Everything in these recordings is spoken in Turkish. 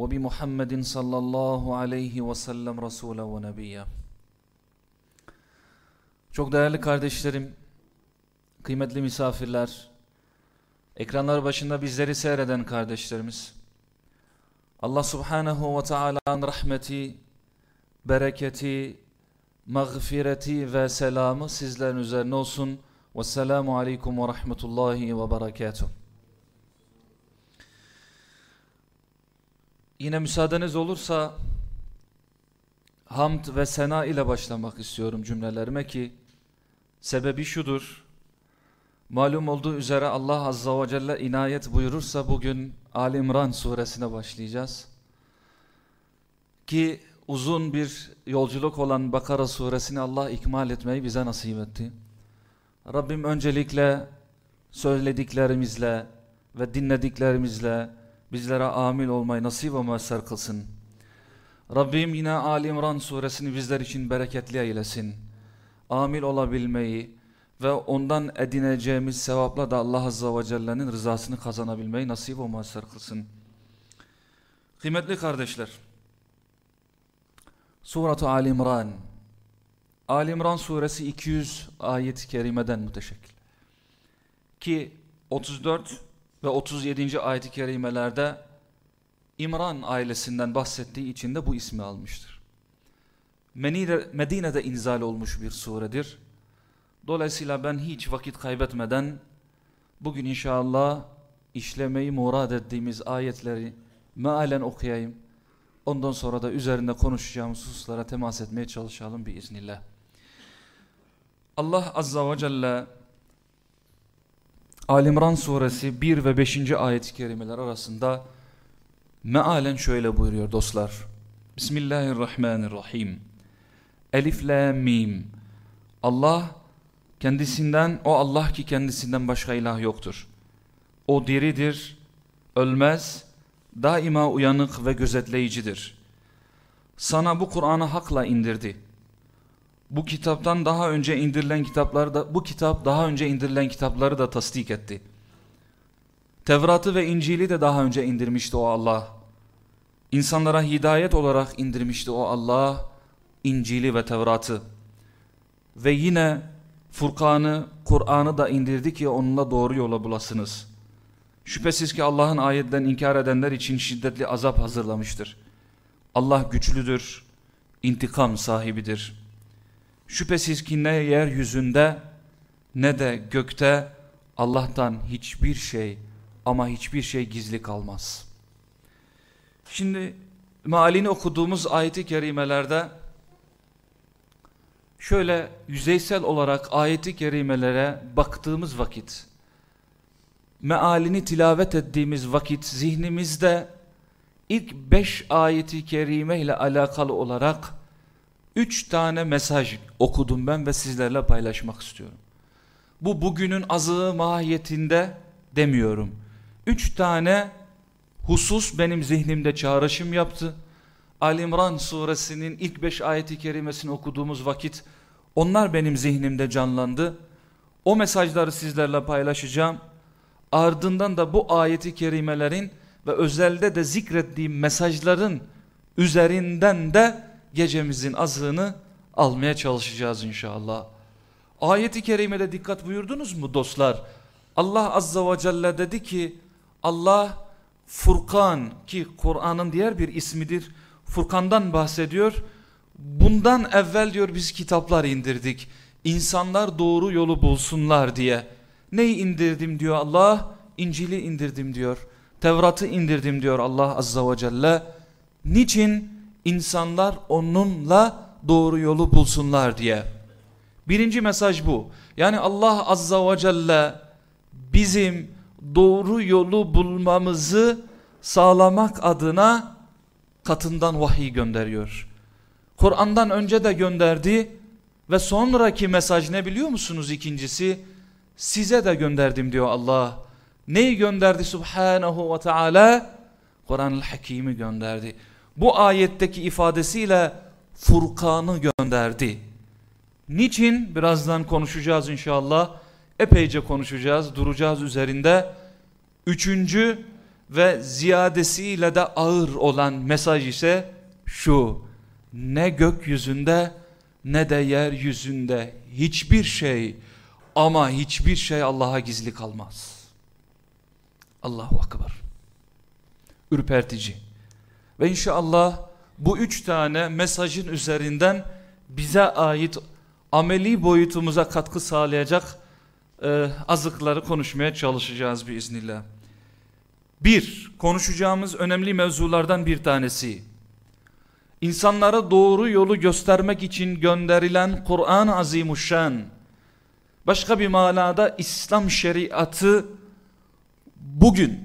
وبمحمد صلى الله aleyhi ve sellem Resulü ve Nebiyya. Çok değerli kardeşlerim, kıymetli misafirler, ekranlar başında bizleri seyreden kardeşlerimiz, Allah subhanehu ve teala'nın rahmeti, bereketi, mağfireti ve selamı sizlerin üzerine olsun. Vesselamu aleyküm ve rahmetullahi ve berekatuhu. Yine müsaadeniz olursa hamd ve sena ile başlamak istiyorum cümlelerime ki sebebi şudur. Malum olduğu üzere Allah Azza ve Celle inayet buyurursa bugün Ali İmran suresine başlayacağız. Ki uzun bir yolculuk olan Bakara suresini Allah ikmal etmeyi bize nasip etti. Rabbim öncelikle söylediklerimizle ve dinlediklerimizle bizlere amil olmayı nasip ve müesser kılsın. Rabbim yine Ali İmran suresini bizler için bereketli eylesin. Amil olabilmeyi ve ondan edineceğimiz sevapla da Allah Azze ve Celle'nin rızasını kazanabilmeyi nasip ve müesser kılsın. Kıymetli kardeşler, Surat-ı Ali İmran, Ali İmran suresi 200 ayet-i kerimeden müteşekkil. Ki 34 ve 37. ayet-i kerimelerde İmran ailesinden bahsettiği için de bu ismi almıştır. Medine'de inzal olmuş bir suredir. Dolayısıyla ben hiç vakit kaybetmeden bugün inşallah işlemeyi murad ettiğimiz ayetleri mealen okuyayım. Ondan sonra da üzerinde konuşacağımız hususlara temas etmeye çalışalım biiznillah. Allah Azza ve Celle Alimran suresi 1 ve 5. ayet-i kerimeler arasında mealen şöyle buyuruyor dostlar. Bismillahirrahmanirrahim. Elif la mim. Allah kendisinden o Allah ki kendisinden başka ilah yoktur. O diridir, ölmez, daima uyanık ve gözetleyicidir. Sana bu Kur'an'ı hakla indirdi. Bu kitaptan daha önce indirilen kitapları da bu kitap daha önce indirilen kitapları da tasdik etti. Tevrat'ı ve İncil'i de daha önce indirmişti o Allah. İnsanlara hidayet olarak indirmişti o Allah İncil'i ve Tevrat'ı. Ve yine Furkan'ı, Kur'an'ı da indirdi ki onunla doğru yola bulasınız. Şüphesiz ki Allah'ın ayetlerini inkar edenler için şiddetli azap hazırlamıştır. Allah güçlüdür, intikam sahibidir. Şüphesiz ki ne yeryüzünde ne de gökte Allah'tan hiçbir şey ama hiçbir şey gizli kalmaz. Şimdi mealini okuduğumuz ayeti kerimelerde şöyle yüzeysel olarak ayeti kerimelere baktığımız vakit mealini tilavet ettiğimiz vakit zihnimizde ilk beş ayeti kerime ile alakalı olarak üç tane mesaj okudum ben ve sizlerle paylaşmak istiyorum. Bu bugünün azığı mahiyetinde demiyorum. Üç tane husus benim zihnimde çağrışım yaptı. Alimran suresinin ilk beş ayeti kerimesini okuduğumuz vakit onlar benim zihnimde canlandı. O mesajları sizlerle paylaşacağım. Ardından da bu ayeti kerimelerin ve özelde de zikrettiğim mesajların üzerinden de gecemizin azığını almaya çalışacağız inşallah. Ayeti kerimede dikkat buyurdunuz mu dostlar? Allah azza ve celle dedi ki Allah Furkan ki Kur'an'ın diğer bir ismidir. Furkan'dan bahsediyor. Bundan evvel diyor biz kitaplar indirdik. İnsanlar doğru yolu bulsunlar diye. Neyi indirdim diyor Allah? İncil'i indirdim diyor. Tevrat'ı indirdim diyor Allah azza ve celle. Niçin? İnsanlar onunla doğru yolu bulsunlar diye. Birinci mesaj bu. Yani Allah azza ve celle bizim doğru yolu bulmamızı sağlamak adına katından vahiy gönderiyor. Kur'an'dan önce de gönderdi ve sonraki mesaj ne biliyor musunuz ikincisi? Size de gönderdim diyor Allah. Neyi gönderdi Subhanahu ve Teala? Kur'an-ı Hakim'i gönderdi. Bu ayetteki ifadesiyle Furkan'ı gönderdi. Niçin? Birazdan konuşacağız inşallah. Epeyce konuşacağız, duracağız üzerinde. Üçüncü ve ziyadesiyle de ağır olan mesaj ise şu. Ne gökyüzünde ne de yeryüzünde hiçbir şey ama hiçbir şey Allah'a gizli kalmaz. Allahu Akbar. Ürpertici. Ve inşallah bu üç tane mesajın üzerinden bize ait ameli boyutumuza katkı sağlayacak e, azıkları konuşmaya çalışacağız biiznillah. Bir, konuşacağımız önemli mevzulardan bir tanesi. İnsanlara doğru yolu göstermek için gönderilen Kur'an-ı Azimuşşan, başka bir manada İslam şeriatı bugün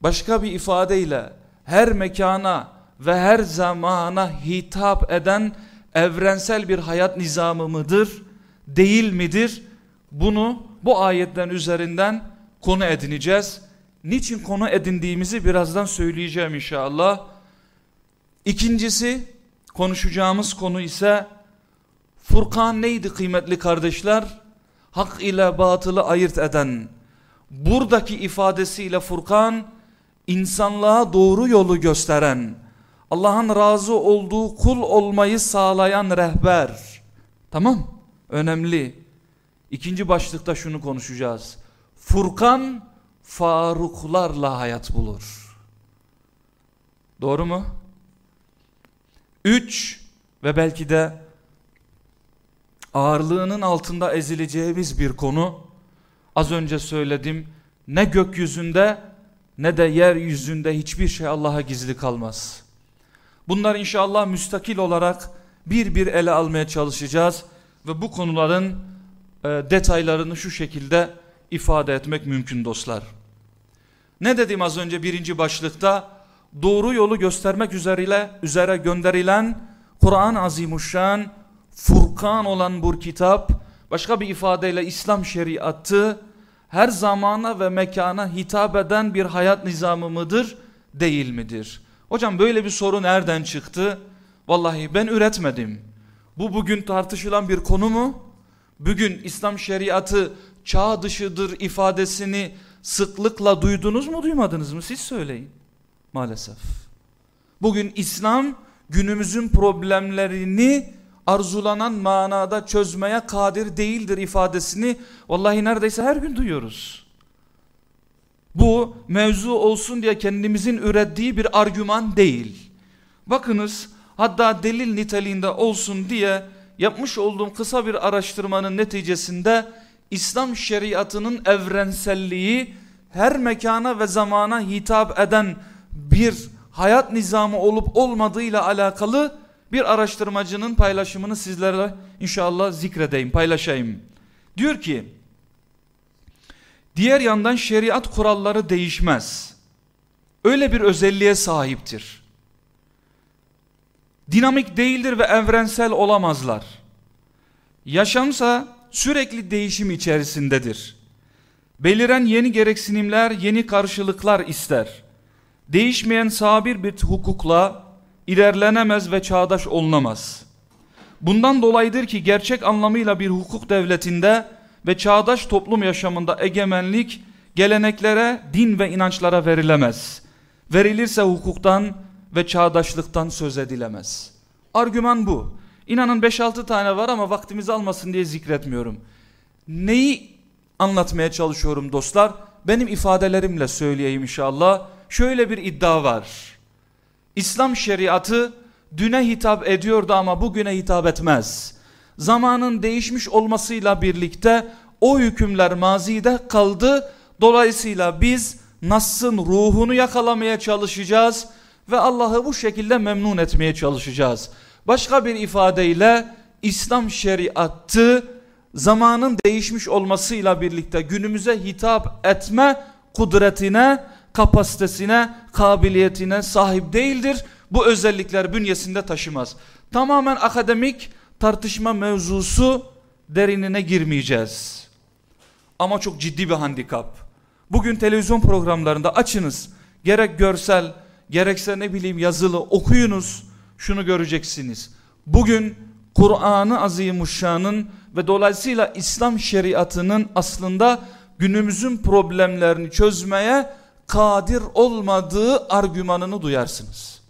başka bir ifadeyle her mekana ve her zamana hitap eden evrensel bir hayat nizamı mıdır, değil midir? Bunu bu ayetten üzerinden konu edineceğiz. Niçin konu edindiğimizi birazdan söyleyeceğim inşallah. İkincisi konuşacağımız konu ise Furkan neydi kıymetli kardeşler? Hak ile batılı ayırt eden. Buradaki ifadesiyle Furkan insanlığa doğru yolu gösteren, Allah'ın razı olduğu kul olmayı sağlayan rehber. Tamam önemli. İkinci başlıkta şunu konuşacağız. Furkan faruklarla hayat bulur. Doğru mu? Üç ve belki de ağırlığının altında ezileceğimiz bir konu. Az önce söyledim. Ne gökyüzünde ne de yeryüzünde hiçbir şey Allah'a gizli kalmaz. Bunlar inşallah müstakil olarak bir bir ele almaya çalışacağız ve bu konuların e, detaylarını şu şekilde ifade etmek mümkün dostlar. Ne dedim az önce birinci başlıkta? Doğru yolu göstermek üzere, üzere gönderilen Kur'an-ı Azimuşşan, Furkan olan bu kitap, başka bir ifadeyle İslam şeriatı, her zamana ve mekana hitap eden bir hayat nizamı mıdır, değil midir? Hocam böyle bir soru nereden çıktı? Vallahi ben üretmedim. Bu bugün tartışılan bir konu mu? Bugün İslam şeriatı çağ dışıdır ifadesini sıklıkla duydunuz mu duymadınız mı? Siz söyleyin. Maalesef. Bugün İslam günümüzün problemlerini arzulanan manada çözmeye kadir değildir ifadesini vallahi neredeyse her gün duyuyoruz. Bu mevzu olsun diye kendimizin ürettiği bir argüman değil. Bakınız hatta delil niteliğinde olsun diye yapmış olduğum kısa bir araştırmanın neticesinde İslam şeriatının evrenselliği her mekana ve zamana hitap eden bir hayat nizamı olup olmadığıyla alakalı bir araştırmacının paylaşımını sizlerle inşallah zikredeyim, paylaşayım. Diyor ki, diğer yandan şeriat kuralları değişmez. Öyle bir özelliğe sahiptir. Dinamik değildir ve evrensel olamazlar. Yaşamsa sürekli değişim içerisindedir. Beliren yeni gereksinimler, yeni karşılıklar ister. Değişmeyen sabir bir hukukla ilerlenemez ve çağdaş olunamaz. Bundan dolayıdır ki gerçek anlamıyla bir hukuk devletinde ve çağdaş toplum yaşamında egemenlik geleneklere, din ve inançlara verilemez. Verilirse hukuktan ve çağdaşlıktan söz edilemez. Argüman bu. İnanın 5-6 tane var ama vaktimizi almasın diye zikretmiyorum. Neyi anlatmaya çalışıyorum dostlar? Benim ifadelerimle söyleyeyim inşallah. Şöyle bir iddia var. İslam şeriatı düne hitap ediyordu ama bugüne hitap etmez. Zamanın değişmiş olmasıyla birlikte o hükümler mazide kaldı. Dolayısıyla biz Nas'ın ruhunu yakalamaya çalışacağız ve Allah'ı bu şekilde memnun etmeye çalışacağız. Başka bir ifadeyle İslam şeriatı zamanın değişmiş olmasıyla birlikte günümüze hitap etme kudretine, kapasitesine, kabiliyetine sahip değildir. Bu özellikler bünyesinde taşımaz. Tamamen akademik tartışma mevzusu derinine girmeyeceğiz. Ama çok ciddi bir handikap. Bugün televizyon programlarında açınız. Gerek görsel, gerekse ne bileyim yazılı okuyunuz. Şunu göreceksiniz. Bugün Kur'an-ı Azimuşşan'ın ve dolayısıyla İslam şeriatının aslında günümüzün problemlerini çözmeye kadir olmadığı argümanını duyarsınız.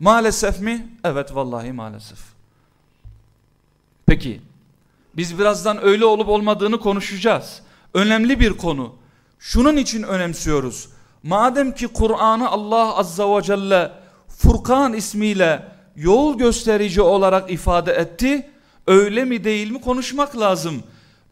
Maalesef mi? Evet vallahi maalesef. Peki biz birazdan öyle olup olmadığını konuşacağız. Önemli bir konu. Şunun için önemsiyoruz. Madem ki Kur'an'ı Allah Azza ve Celle Furkan ismiyle yol gösterici olarak ifade etti. Öyle mi değil mi konuşmak lazım.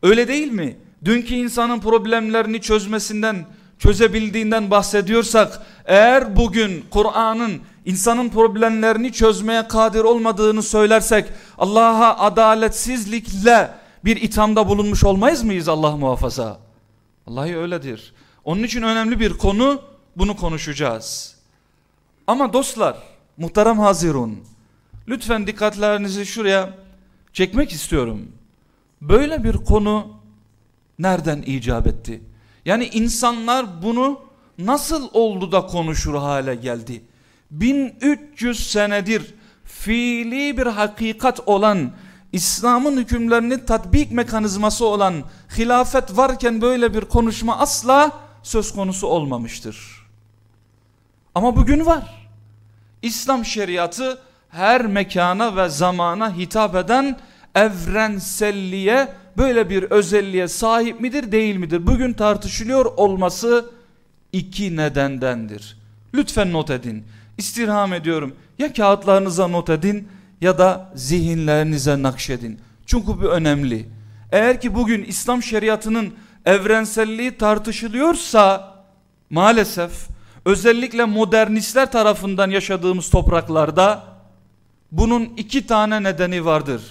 Öyle değil mi? Dünkü insanın problemlerini çözmesinden, çözebildiğinden bahsediyorsak, eğer bugün Kur'an'ın insanın problemlerini çözmeye kadir olmadığını söylersek, Allah'a adaletsizlikle bir ithamda bulunmuş olmayız mıyız Allah muhafaza? Vallahi öyledir. Onun için önemli bir konu, bunu konuşacağız. Ama dostlar, muhterem hazirun, lütfen dikkatlerinizi şuraya çekmek istiyorum. Böyle bir konu nereden icap etti? Yani insanlar bunu nasıl oldu da konuşur hale geldi? 1300 senedir fiili bir hakikat olan İslam'ın hükümlerini tatbik mekanizması olan hilafet varken böyle bir konuşma asla söz konusu olmamıştır. Ama bugün var. İslam şeriatı her mekana ve zamana hitap eden evrenselliğe böyle bir özelliğe sahip midir değil midir? Bugün tartışılıyor olması iki nedendendir. Lütfen not edin. İstirham ediyorum. Ya kağıtlarınıza not edin ya da zihinlerinize nakşedin. Çünkü bu önemli. Eğer ki bugün İslam şeriatının evrenselliği tartışılıyorsa maalesef özellikle modernistler tarafından yaşadığımız topraklarda bunun iki tane nedeni vardır.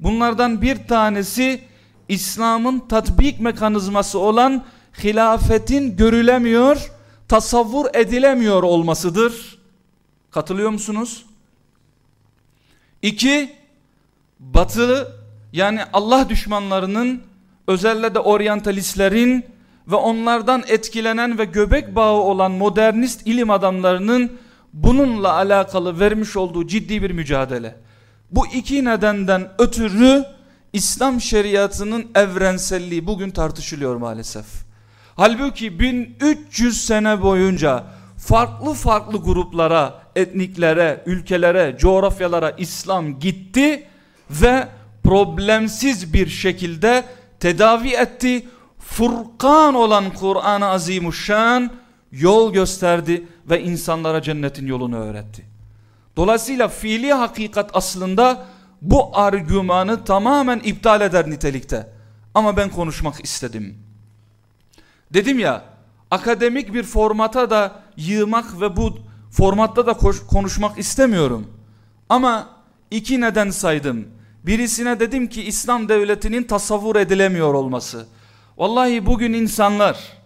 Bunlardan bir tanesi İslam'ın tatbik mekanizması olan hilafetin görülemiyor, tasavvur edilemiyor olmasıdır. Katılıyor musunuz? İki, batılı yani Allah düşmanlarının özellikle de oryantalistlerin ve onlardan etkilenen ve göbek bağı olan modernist ilim adamlarının bununla alakalı vermiş olduğu ciddi bir mücadele. Bu iki nedenden ötürü İslam şeriatının evrenselliği bugün tartışılıyor maalesef. Halbuki 1300 sene boyunca farklı farklı gruplara, etniklere, ülkelere, coğrafyalara İslam gitti ve problemsiz bir şekilde tedavi etti. Furkan olan Kur'an-ı Azimuşşan yol gösterdi ve insanlara cennetin yolunu öğretti. Dolayısıyla fiili hakikat aslında bu argümanı tamamen iptal eder nitelikte. Ama ben konuşmak istedim. Dedim ya akademik bir formata da yığmak ve bu formatta da konuşmak istemiyorum. Ama iki neden saydım. Birisine dedim ki İslam devletinin tasavvur edilemiyor olması. Vallahi bugün insanlar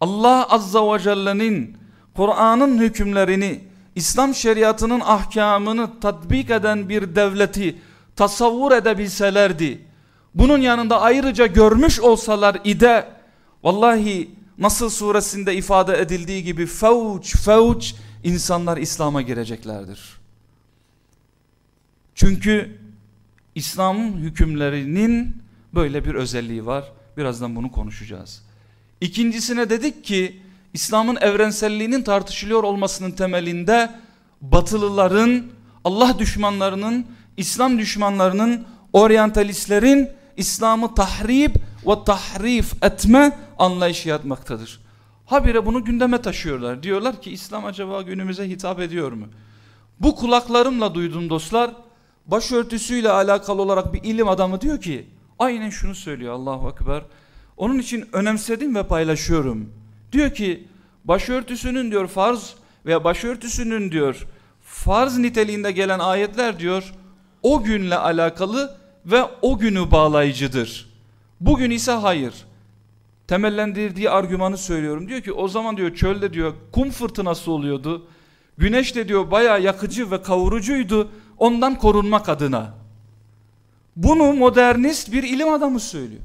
Allah Azza ve Celle'nin Kur'an'ın hükümlerini İslam şeriatının ahkamını tatbik eden bir devleti tasavvur edebilselerdi. Bunun yanında ayrıca görmüş olsalar ide vallahi nasıl suresinde ifade edildiği gibi fevç fevç insanlar İslam'a gireceklerdir. Çünkü İslam'ın hükümlerinin böyle bir özelliği var. Birazdan bunu konuşacağız. İkincisine dedik ki İslam'ın evrenselliğinin tartışılıyor olmasının temelinde batılıların, Allah düşmanlarının, İslam düşmanlarının, oryantalistlerin İslam'ı tahrip ve tahrif etme anlayışı yatmaktadır. Habire bunu gündeme taşıyorlar. Diyorlar ki İslam acaba günümüze hitap ediyor mu? Bu kulaklarımla duydum dostlar. Başörtüsüyle alakalı olarak bir ilim adamı diyor ki aynen şunu söylüyor Allahu Ekber. Onun için önemsedim ve paylaşıyorum. Diyor ki başörtüsünün diyor farz veya başörtüsünün diyor farz niteliğinde gelen ayetler diyor o günle alakalı ve o günü bağlayıcıdır. Bugün ise hayır. Temellendirdiği argümanı söylüyorum. Diyor ki o zaman diyor çölde diyor kum fırtınası oluyordu. Güneş de diyor bayağı yakıcı ve kavurucuydu. ondan korunmak adına. Bunu modernist bir ilim adamı söylüyor.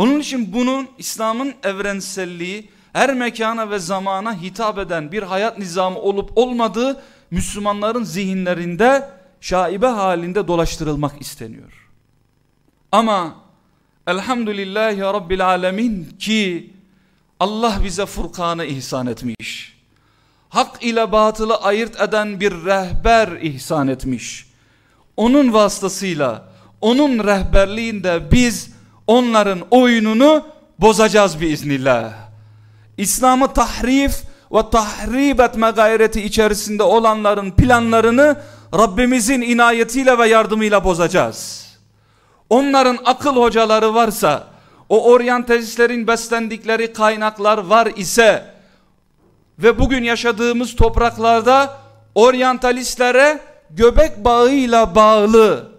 Onun için bunun İslam'ın evrenselliği her mekana ve zamana hitap eden bir hayat nizamı olup olmadığı Müslümanların zihinlerinde şaibe halinde dolaştırılmak isteniyor. Ama elhamdülillahi rabbil alemin ki Allah bize Furkan'ı ihsan etmiş. Hak ile batılı ayırt eden bir rehber ihsan etmiş. Onun vasıtasıyla, onun rehberliğinde biz onların oyununu bozacağız biiznillah. İslam'ı tahrif ve tahrip etme gayreti içerisinde olanların planlarını Rabbimizin inayetiyle ve yardımıyla bozacağız. Onların akıl hocaları varsa, o oryantalistlerin beslendikleri kaynaklar var ise ve bugün yaşadığımız topraklarda oryantalistlere göbek bağıyla bağlı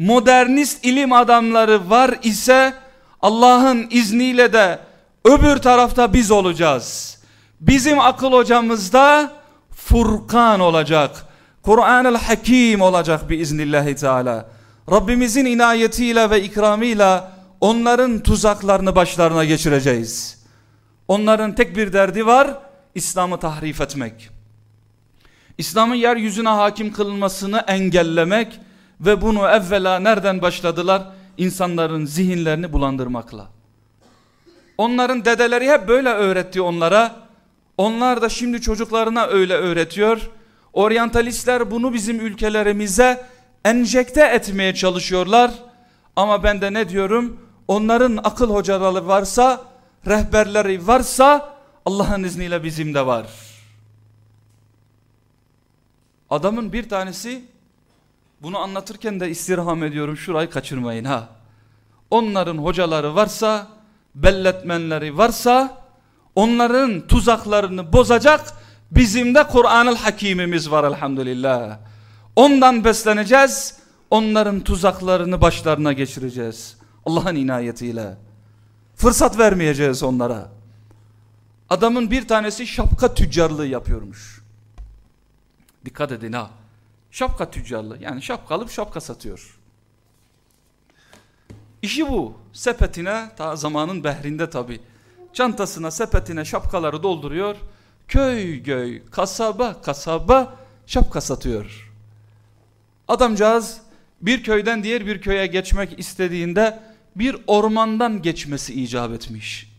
modernist ilim adamları var ise Allah'ın izniyle de öbür tarafta biz olacağız. Bizim akıl hocamızda Furkan olacak. Kur'an-ı Hakim olacak biiznillahi teala. Rabbimizin inayetiyle ve ikramıyla onların tuzaklarını başlarına geçireceğiz. Onların tek bir derdi var, İslam'ı tahrif etmek. İslam'ın yeryüzüne hakim kılınmasını engellemek ve bunu evvela nereden başladılar? İnsanların zihinlerini bulandırmakla. Onların dedeleri hep böyle öğretti onlara. Onlar da şimdi çocuklarına öyle öğretiyor. Oryantalistler bunu bizim ülkelerimize enjekte etmeye çalışıyorlar. Ama ben de ne diyorum? Onların akıl hocaları varsa, rehberleri varsa Allah'ın izniyle bizim de var. Adamın bir tanesi bunu anlatırken de istirham ediyorum şurayı kaçırmayın ha. Onların hocaları varsa, belletmenleri varsa onların tuzaklarını bozacak bizim de Kur'an-ı Hakimimiz var elhamdülillah. Ondan besleneceğiz, onların tuzaklarını başlarına geçireceğiz. Allah'ın inayetiyle. Fırsat vermeyeceğiz onlara. Adamın bir tanesi şapka tüccarlığı yapıyormuş. Dikkat edin ha. Şapka tüccarlığı yani şapka alıp şapka satıyor. İşi bu. Sepetine ta zamanın behrinde tabi. Çantasına sepetine şapkaları dolduruyor. Köy köy kasaba kasaba şapka satıyor. Adamcağız bir köyden diğer bir köye geçmek istediğinde bir ormandan geçmesi icap etmiş.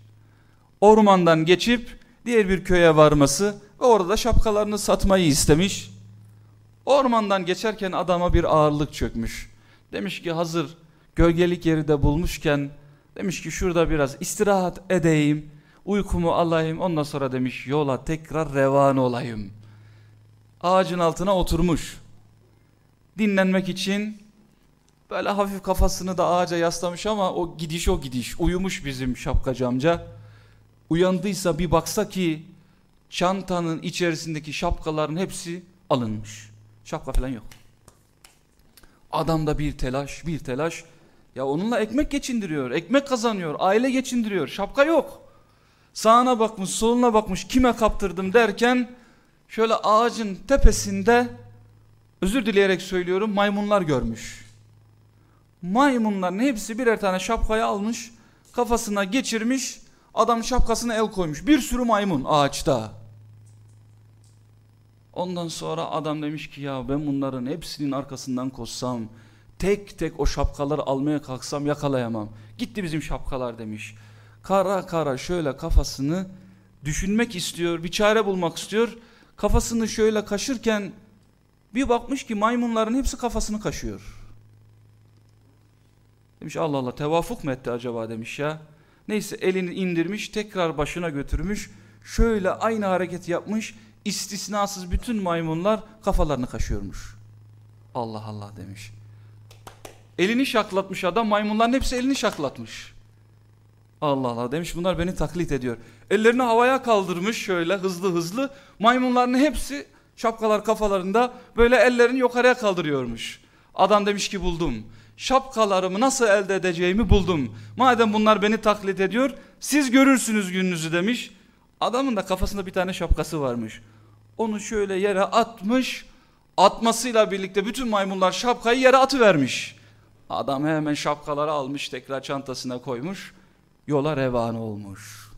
Ormandan geçip diğer bir köye varması ve orada şapkalarını satmayı istemiş. Ormandan geçerken adama bir ağırlık çökmüş. Demiş ki hazır gölgelik yeri de bulmuşken demiş ki şurada biraz istirahat edeyim, uykumu alayım ondan sonra demiş yola tekrar revan olayım. Ağacın altına oturmuş. Dinlenmek için böyle hafif kafasını da ağaca yaslamış ama o gidiş o gidiş. Uyumuş bizim şapkacı amca. Uyandıysa bir baksa ki çantanın içerisindeki şapkaların hepsi alınmış. Şapka falan yok. Adamda bir telaş, bir telaş. Ya onunla ekmek geçindiriyor, ekmek kazanıyor, aile geçindiriyor. Şapka yok. Sağına bakmış, soluna bakmış, kime kaptırdım derken şöyle ağacın tepesinde özür dileyerek söylüyorum maymunlar görmüş. Maymunların hepsi birer tane şapkayı almış, kafasına geçirmiş, adam şapkasına el koymuş. Bir sürü maymun ağaçta. Ondan sonra adam demiş ki ya ben bunların hepsinin arkasından koşsam, tek tek o şapkaları almaya kalksam yakalayamam. Gitti bizim şapkalar demiş. Kara kara şöyle kafasını düşünmek istiyor, bir çare bulmak istiyor. Kafasını şöyle kaşırken bir bakmış ki maymunların hepsi kafasını kaşıyor. Demiş Allah Allah tevafuk mu etti acaba demiş ya. Neyse elini indirmiş tekrar başına götürmüş. Şöyle aynı hareket yapmış istisnasız bütün maymunlar kafalarını kaşıyormuş. Allah Allah demiş. Elini şaklatmış adam maymunların hepsi elini şaklatmış. Allah Allah demiş bunlar beni taklit ediyor. Ellerini havaya kaldırmış şöyle hızlı hızlı. Maymunların hepsi şapkalar kafalarında böyle ellerini yukarıya kaldırıyormuş. Adam demiş ki buldum. Şapkalarımı nasıl elde edeceğimi buldum. Madem bunlar beni taklit ediyor siz görürsünüz gününüzü demiş. Adamın da kafasında bir tane şapkası varmış. Onu şöyle yere atmış. Atmasıyla birlikte bütün maymunlar şapkayı yere atıvermiş. Adam hemen şapkaları almış tekrar çantasına koymuş. Yola revan olmuş.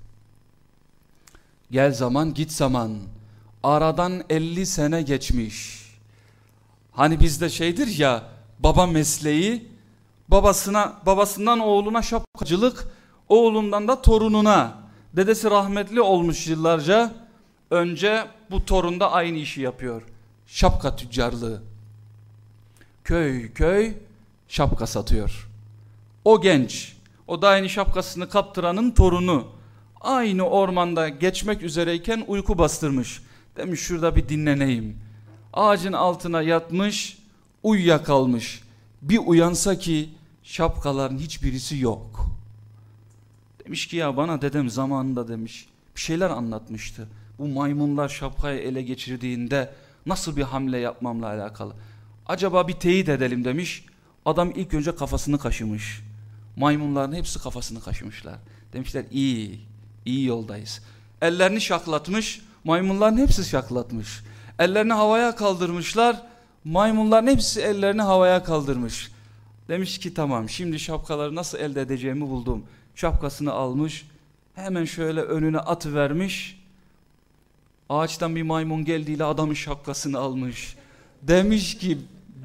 Gel zaman git zaman. Aradan 50 sene geçmiş. Hani bizde şeydir ya baba mesleği babasına babasından oğluna şapkacılık oğlundan da torununa dedesi rahmetli olmuş yıllarca. Önce bu torun da aynı işi yapıyor. Şapka tüccarlığı. Köy köy şapka satıyor. O genç o da aynı şapkasını kaptıranın torunu. Aynı ormanda geçmek üzereyken uyku bastırmış. Demiş şurada bir dinleneyim. Ağacın altına yatmış uyuyakalmış. Bir uyansa ki şapkaların hiçbirisi yok. Demiş ki ya bana dedem zamanında demiş bir şeyler anlatmıştı. Bu maymunlar şapkayı ele geçirdiğinde nasıl bir hamle yapmamla alakalı. Acaba bir teyit edelim demiş. Adam ilk önce kafasını kaşımış. Maymunların hepsi kafasını kaşımışlar. Demişler iyi, iyi yoldayız. Ellerini şaklatmış, maymunların hepsi şaklatmış. Ellerini havaya kaldırmışlar, maymunların hepsi ellerini havaya kaldırmış. Demiş ki tamam şimdi şapkaları nasıl elde edeceğimi buldum. Şapkasını almış hemen şöyle önüne at vermiş. Ağaçtan bir maymun geldiğiyle adamın şapkasını almış. Demiş ki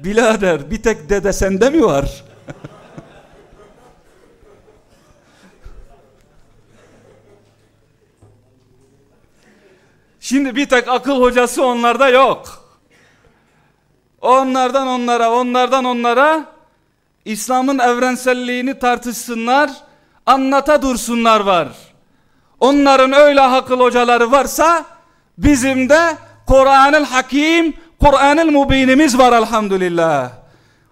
birader bir tek dede sende mi var? Şimdi bir tek akıl hocası onlarda yok. Onlardan onlara, onlardan onlara İslam'ın evrenselliğini tartışsınlar, anlata dursunlar var. Onların öyle akıl hocaları varsa bizim de Kur'an-ı Hakim, Kur'an-ı Mubinimiz var elhamdülillah.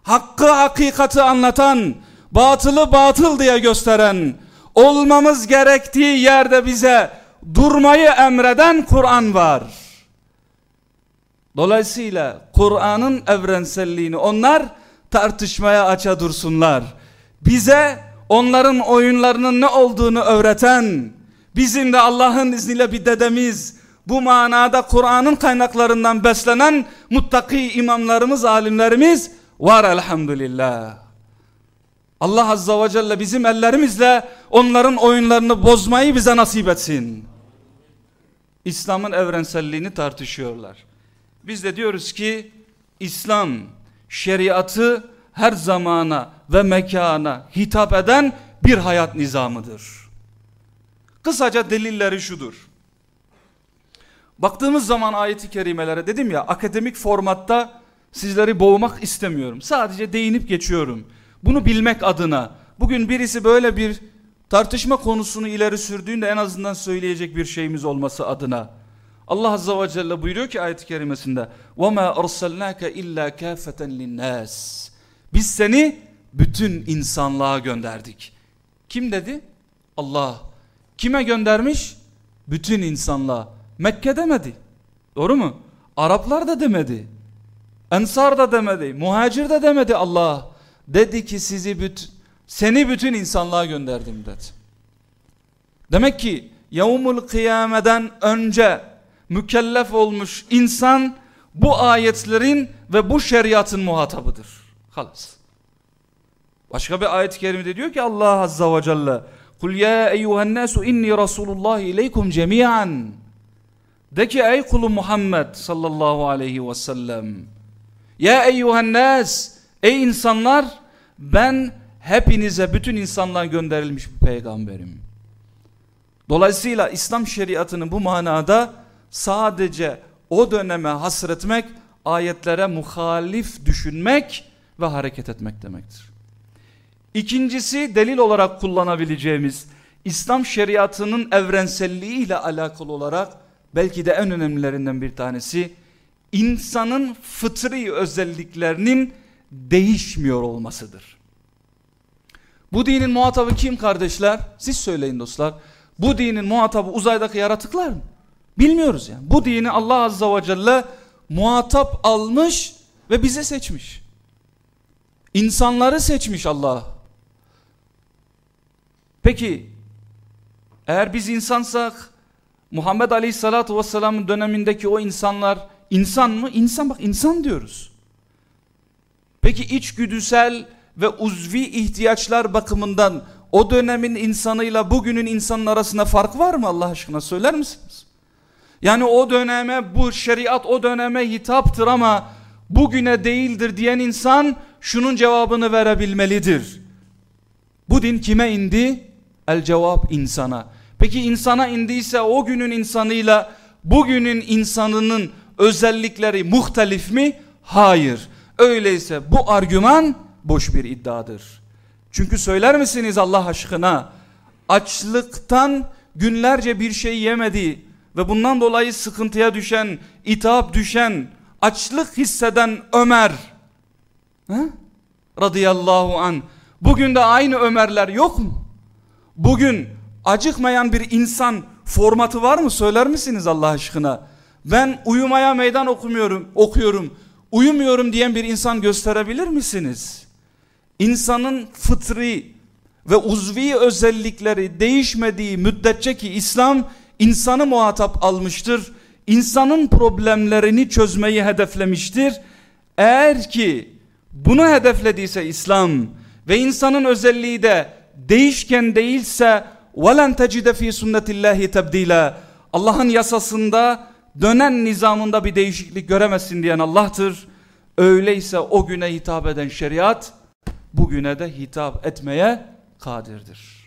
Hakkı hakikati anlatan, batılı batıl diye gösteren, olmamız gerektiği yerde bize durmayı emreden Kur'an var. Dolayısıyla Kur'an'ın evrenselliğini onlar tartışmaya aça dursunlar. Bize onların oyunlarının ne olduğunu öğreten, bizim de Allah'ın izniyle bir dedemiz, bu manada Kur'an'ın kaynaklarından beslenen muttaki imamlarımız, alimlerimiz var elhamdülillah. Allah Azza ve Celle bizim ellerimizle onların oyunlarını bozmayı bize nasip etsin. İslam'ın evrenselliğini tartışıyorlar. Biz de diyoruz ki İslam şeriatı her zamana ve mekana hitap eden bir hayat nizamıdır. Kısaca delilleri şudur. Baktığımız zaman ayeti kerimelere dedim ya akademik formatta sizleri boğmak istemiyorum. Sadece değinip geçiyorum. Bunu bilmek adına bugün birisi böyle bir tartışma konusunu ileri sürdüğünde en azından söyleyecek bir şeyimiz olması adına Allah Azze ve Celle buyuruyor ki ayet-i kerimesinde وَمَا أَرْسَلْنَاكَ إِلَّا كَافَةً لِلنَّاسِ biz seni bütün insanlığa gönderdik. Kim dedi? Allah. Kime göndermiş? Bütün insanlığa. Mekke demedi. Doğru mu? Araplar da demedi. Ensar da demedi. Muhacir de demedi Allah. Dedi ki sizi bütün, seni bütün insanlığa gönderdim dedi. Demek ki yevmul kıyameden önce mükellef olmuş insan bu ayetlerin ve bu şeriatın muhatabıdır. Halas. Başka bir ayet-i kerimede diyor ki Allah Azza ve Celle Kul ya eyyuhen nasu inni Resulullah ileykum cemiyan De ki ey kulum Muhammed sallallahu aleyhi ve sellem Ya eyyuhen nas Ey insanlar ben hepinize bütün insanlığa gönderilmiş bir peygamberim. Dolayısıyla İslam şeriatını bu manada sadece o döneme hasretmek, ayetlere muhalif düşünmek ve hareket etmek demektir. İkincisi delil olarak kullanabileceğimiz İslam şeriatının evrenselliği ile alakalı olarak belki de en önemlilerinden bir tanesi insanın fıtri özelliklerinin değişmiyor olmasıdır. Bu dinin muhatabı kim kardeşler? Siz söyleyin dostlar. Bu dinin muhatabı uzaydaki yaratıklar mı? Bilmiyoruz yani. Bu dini Allah Azza ve Celle muhatap almış ve bize seçmiş. İnsanları seçmiş Allah. Peki eğer biz insansak Muhammed Aleyhisselatü Vesselam'ın dönemindeki o insanlar insan mı? İnsan bak insan diyoruz. Peki içgüdüsel ve uzvi ihtiyaçlar bakımından o dönemin insanıyla bugünün insanın arasında fark var mı Allah aşkına söyler misiniz? Yani o döneme bu şeriat o döneme hitaptır ama bugüne değildir diyen insan şunun cevabını verebilmelidir. Bu din kime indi? El cevap insana. Peki insana indiyse o günün insanıyla bugünün insanının özellikleri muhtelif mi? Hayır. Öyleyse bu argüman boş bir iddiadır. Çünkü söyler misiniz Allah aşkına açlıktan günlerce bir şey yemedi ve bundan dolayı sıkıntıya düşen, itaap düşen, açlık hisseden Ömer ha? radıyallahu an bugün de aynı Ömerler yok mu? Bugün acıkmayan bir insan formatı var mı söyler misiniz Allah aşkına? Ben uyumaya meydan okumuyorum, okuyorum, uyumuyorum diyen bir insan gösterebilir misiniz? İnsanın fıtri ve uzvi özellikleri değişmediği müddetçe ki İslam insanı muhatap almıştır. İnsanın problemlerini çözmeyi hedeflemiştir. Eğer ki bunu hedeflediyse İslam ve insanın özelliği de değişken değilse وَلَنْ تَجِدَ ف۪ي سُنَّةِ اللّٰهِ تَبْد۪يلًا Allah'ın yasasında dönen nizamında bir değişiklik göremezsin diyen Allah'tır. Öyleyse o güne hitap eden şeriat bugüne de hitap etmeye kadirdir.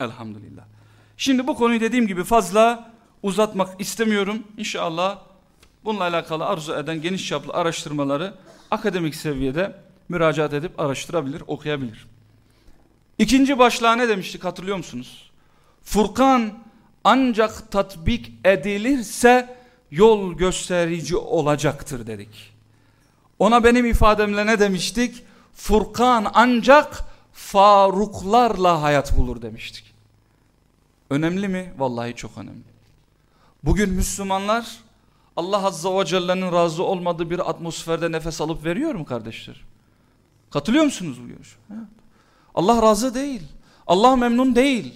Elhamdülillah. Şimdi bu konuyu dediğim gibi fazla uzatmak istemiyorum. İnşallah bununla alakalı arzu eden geniş çaplı araştırmaları akademik seviyede müracaat edip araştırabilir, okuyabilir. İkinci başlığa ne demiştik hatırlıyor musunuz? Furkan ancak tatbik edilirse yol gösterici olacaktır dedik. Ona benim ifademle ne demiştik? Furkan ancak faruklarla hayat bulur demiştik. Önemli mi? Vallahi çok önemli. Bugün Müslümanlar Allah Azza ve Celle'nin razı olmadığı bir atmosferde nefes alıp veriyor mu kardeşler? Katılıyor musunuz bu görüşe? Allah razı değil. Allah memnun değil.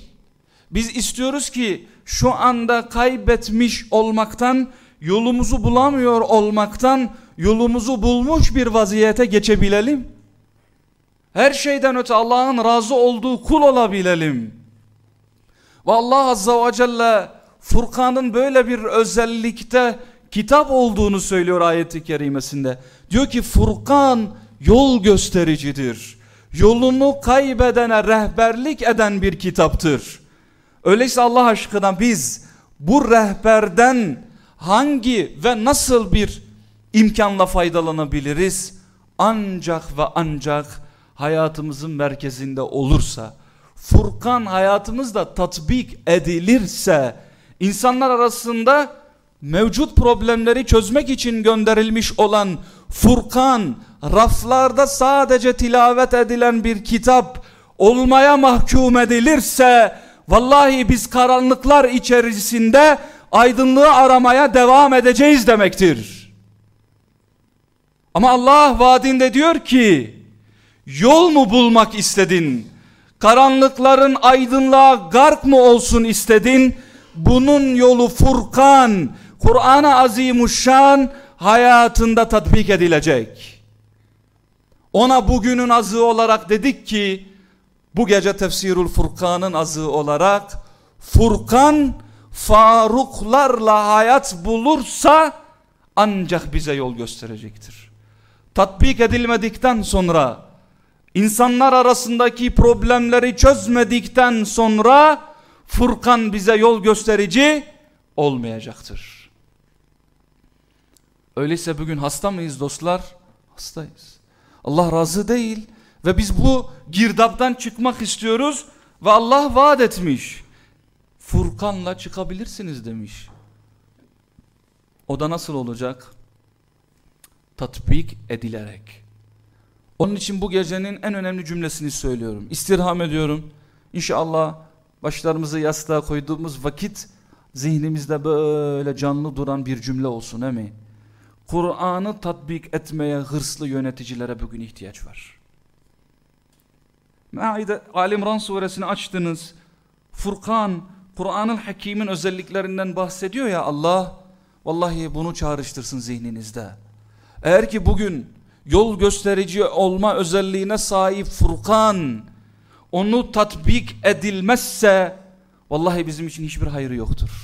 Biz istiyoruz ki şu anda kaybetmiş olmaktan, yolumuzu bulamıyor olmaktan, yolumuzu bulmuş bir vaziyete geçebilelim. Her şeyden öte Allah'ın razı olduğu kul olabilelim. Ve Allah Azza ve Celle Furkan'ın böyle bir özellikte kitap olduğunu söylüyor ayeti kerimesinde. Diyor ki Furkan yol göstericidir. Yolunu kaybedene rehberlik eden bir kitaptır. Öyleyse Allah aşkına biz bu rehberden hangi ve nasıl bir imkanla faydalanabiliriz? Ancak ve ancak hayatımızın merkezinde olursa, Furkan hayatımızda tatbik edilirse, insanlar arasında mevcut problemleri çözmek için gönderilmiş olan Furkan, raflarda sadece tilavet edilen bir kitap olmaya mahkum edilirse, vallahi biz karanlıklar içerisinde aydınlığı aramaya devam edeceğiz demektir. Ama Allah vaadinde diyor ki, yol mu bulmak istedin? Karanlıkların aydınlığa gark mı olsun istedin? Bunun yolu Furkan, Kur'an-ı Azimuşşan hayatında tatbik edilecek. Ona bugünün azığı olarak dedik ki, bu gece tefsirul Furkan'ın azığı olarak, Furkan faruklarla hayat bulursa ancak bize yol gösterecektir. Tatbik edilmedikten sonra, insanlar arasındaki problemleri çözmedikten sonra, Furkan bize yol gösterici olmayacaktır. Öyleyse bugün hasta mıyız dostlar? Hastayız. Allah razı değil ve biz bu girdaptan çıkmak istiyoruz ve Allah vaat etmiş. Furkan'la çıkabilirsiniz demiş. O da nasıl olacak? Tatbik edilerek. Onun için bu gecenin en önemli cümlesini söylüyorum. İstirham ediyorum. İnşallah başlarımızı yastığa koyduğumuz vakit zihnimizde böyle canlı duran bir cümle olsun değil mi? Kur'an'ı tatbik etmeye hırslı yöneticilere bugün ihtiyaç var. Maide Alimran suresini açtınız. Furkan, Kur'an'ın hakimin özelliklerinden bahsediyor ya Allah. Vallahi bunu çağrıştırsın zihninizde. Eğer ki bugün yol gösterici olma özelliğine sahip Furkan onu tatbik edilmezse vallahi bizim için hiçbir hayrı yoktur.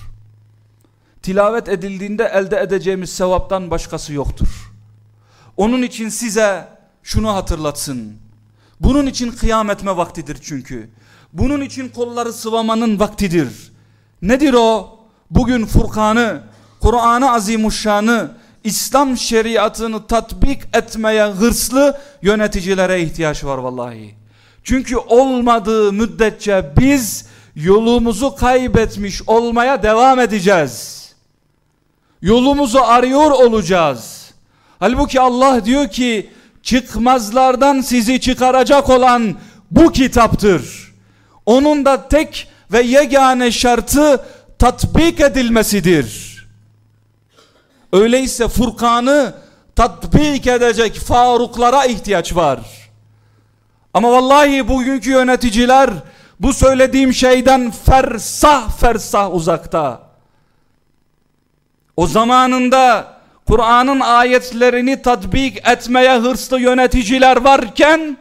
Tilavet edildiğinde elde edeceğimiz sevaptan başkası yoktur. Onun için size şunu hatırlatsın. Bunun için kıyam etme vaktidir çünkü. Bunun için kolları sıvamanın vaktidir. Nedir o? Bugün Furkan'ı, Kur'an-ı Azimuşşan'ı, İslam şeriatını tatbik etmeye hırslı yöneticilere ihtiyaç var vallahi. Çünkü olmadığı müddetçe biz yolumuzu kaybetmiş olmaya devam edeceğiz. Yolumuzu arıyor olacağız. Halbuki Allah diyor ki çıkmazlardan sizi çıkaracak olan bu kitaptır. Onun da tek ve yegane şartı tatbik edilmesidir. Öyleyse Furkan'ı tatbik edecek faruklara ihtiyaç var. Ama vallahi bugünkü yöneticiler bu söylediğim şeyden fersah fersah uzakta. O zamanında Kur'an'ın ayetlerini tatbik etmeye hırslı yöneticiler varken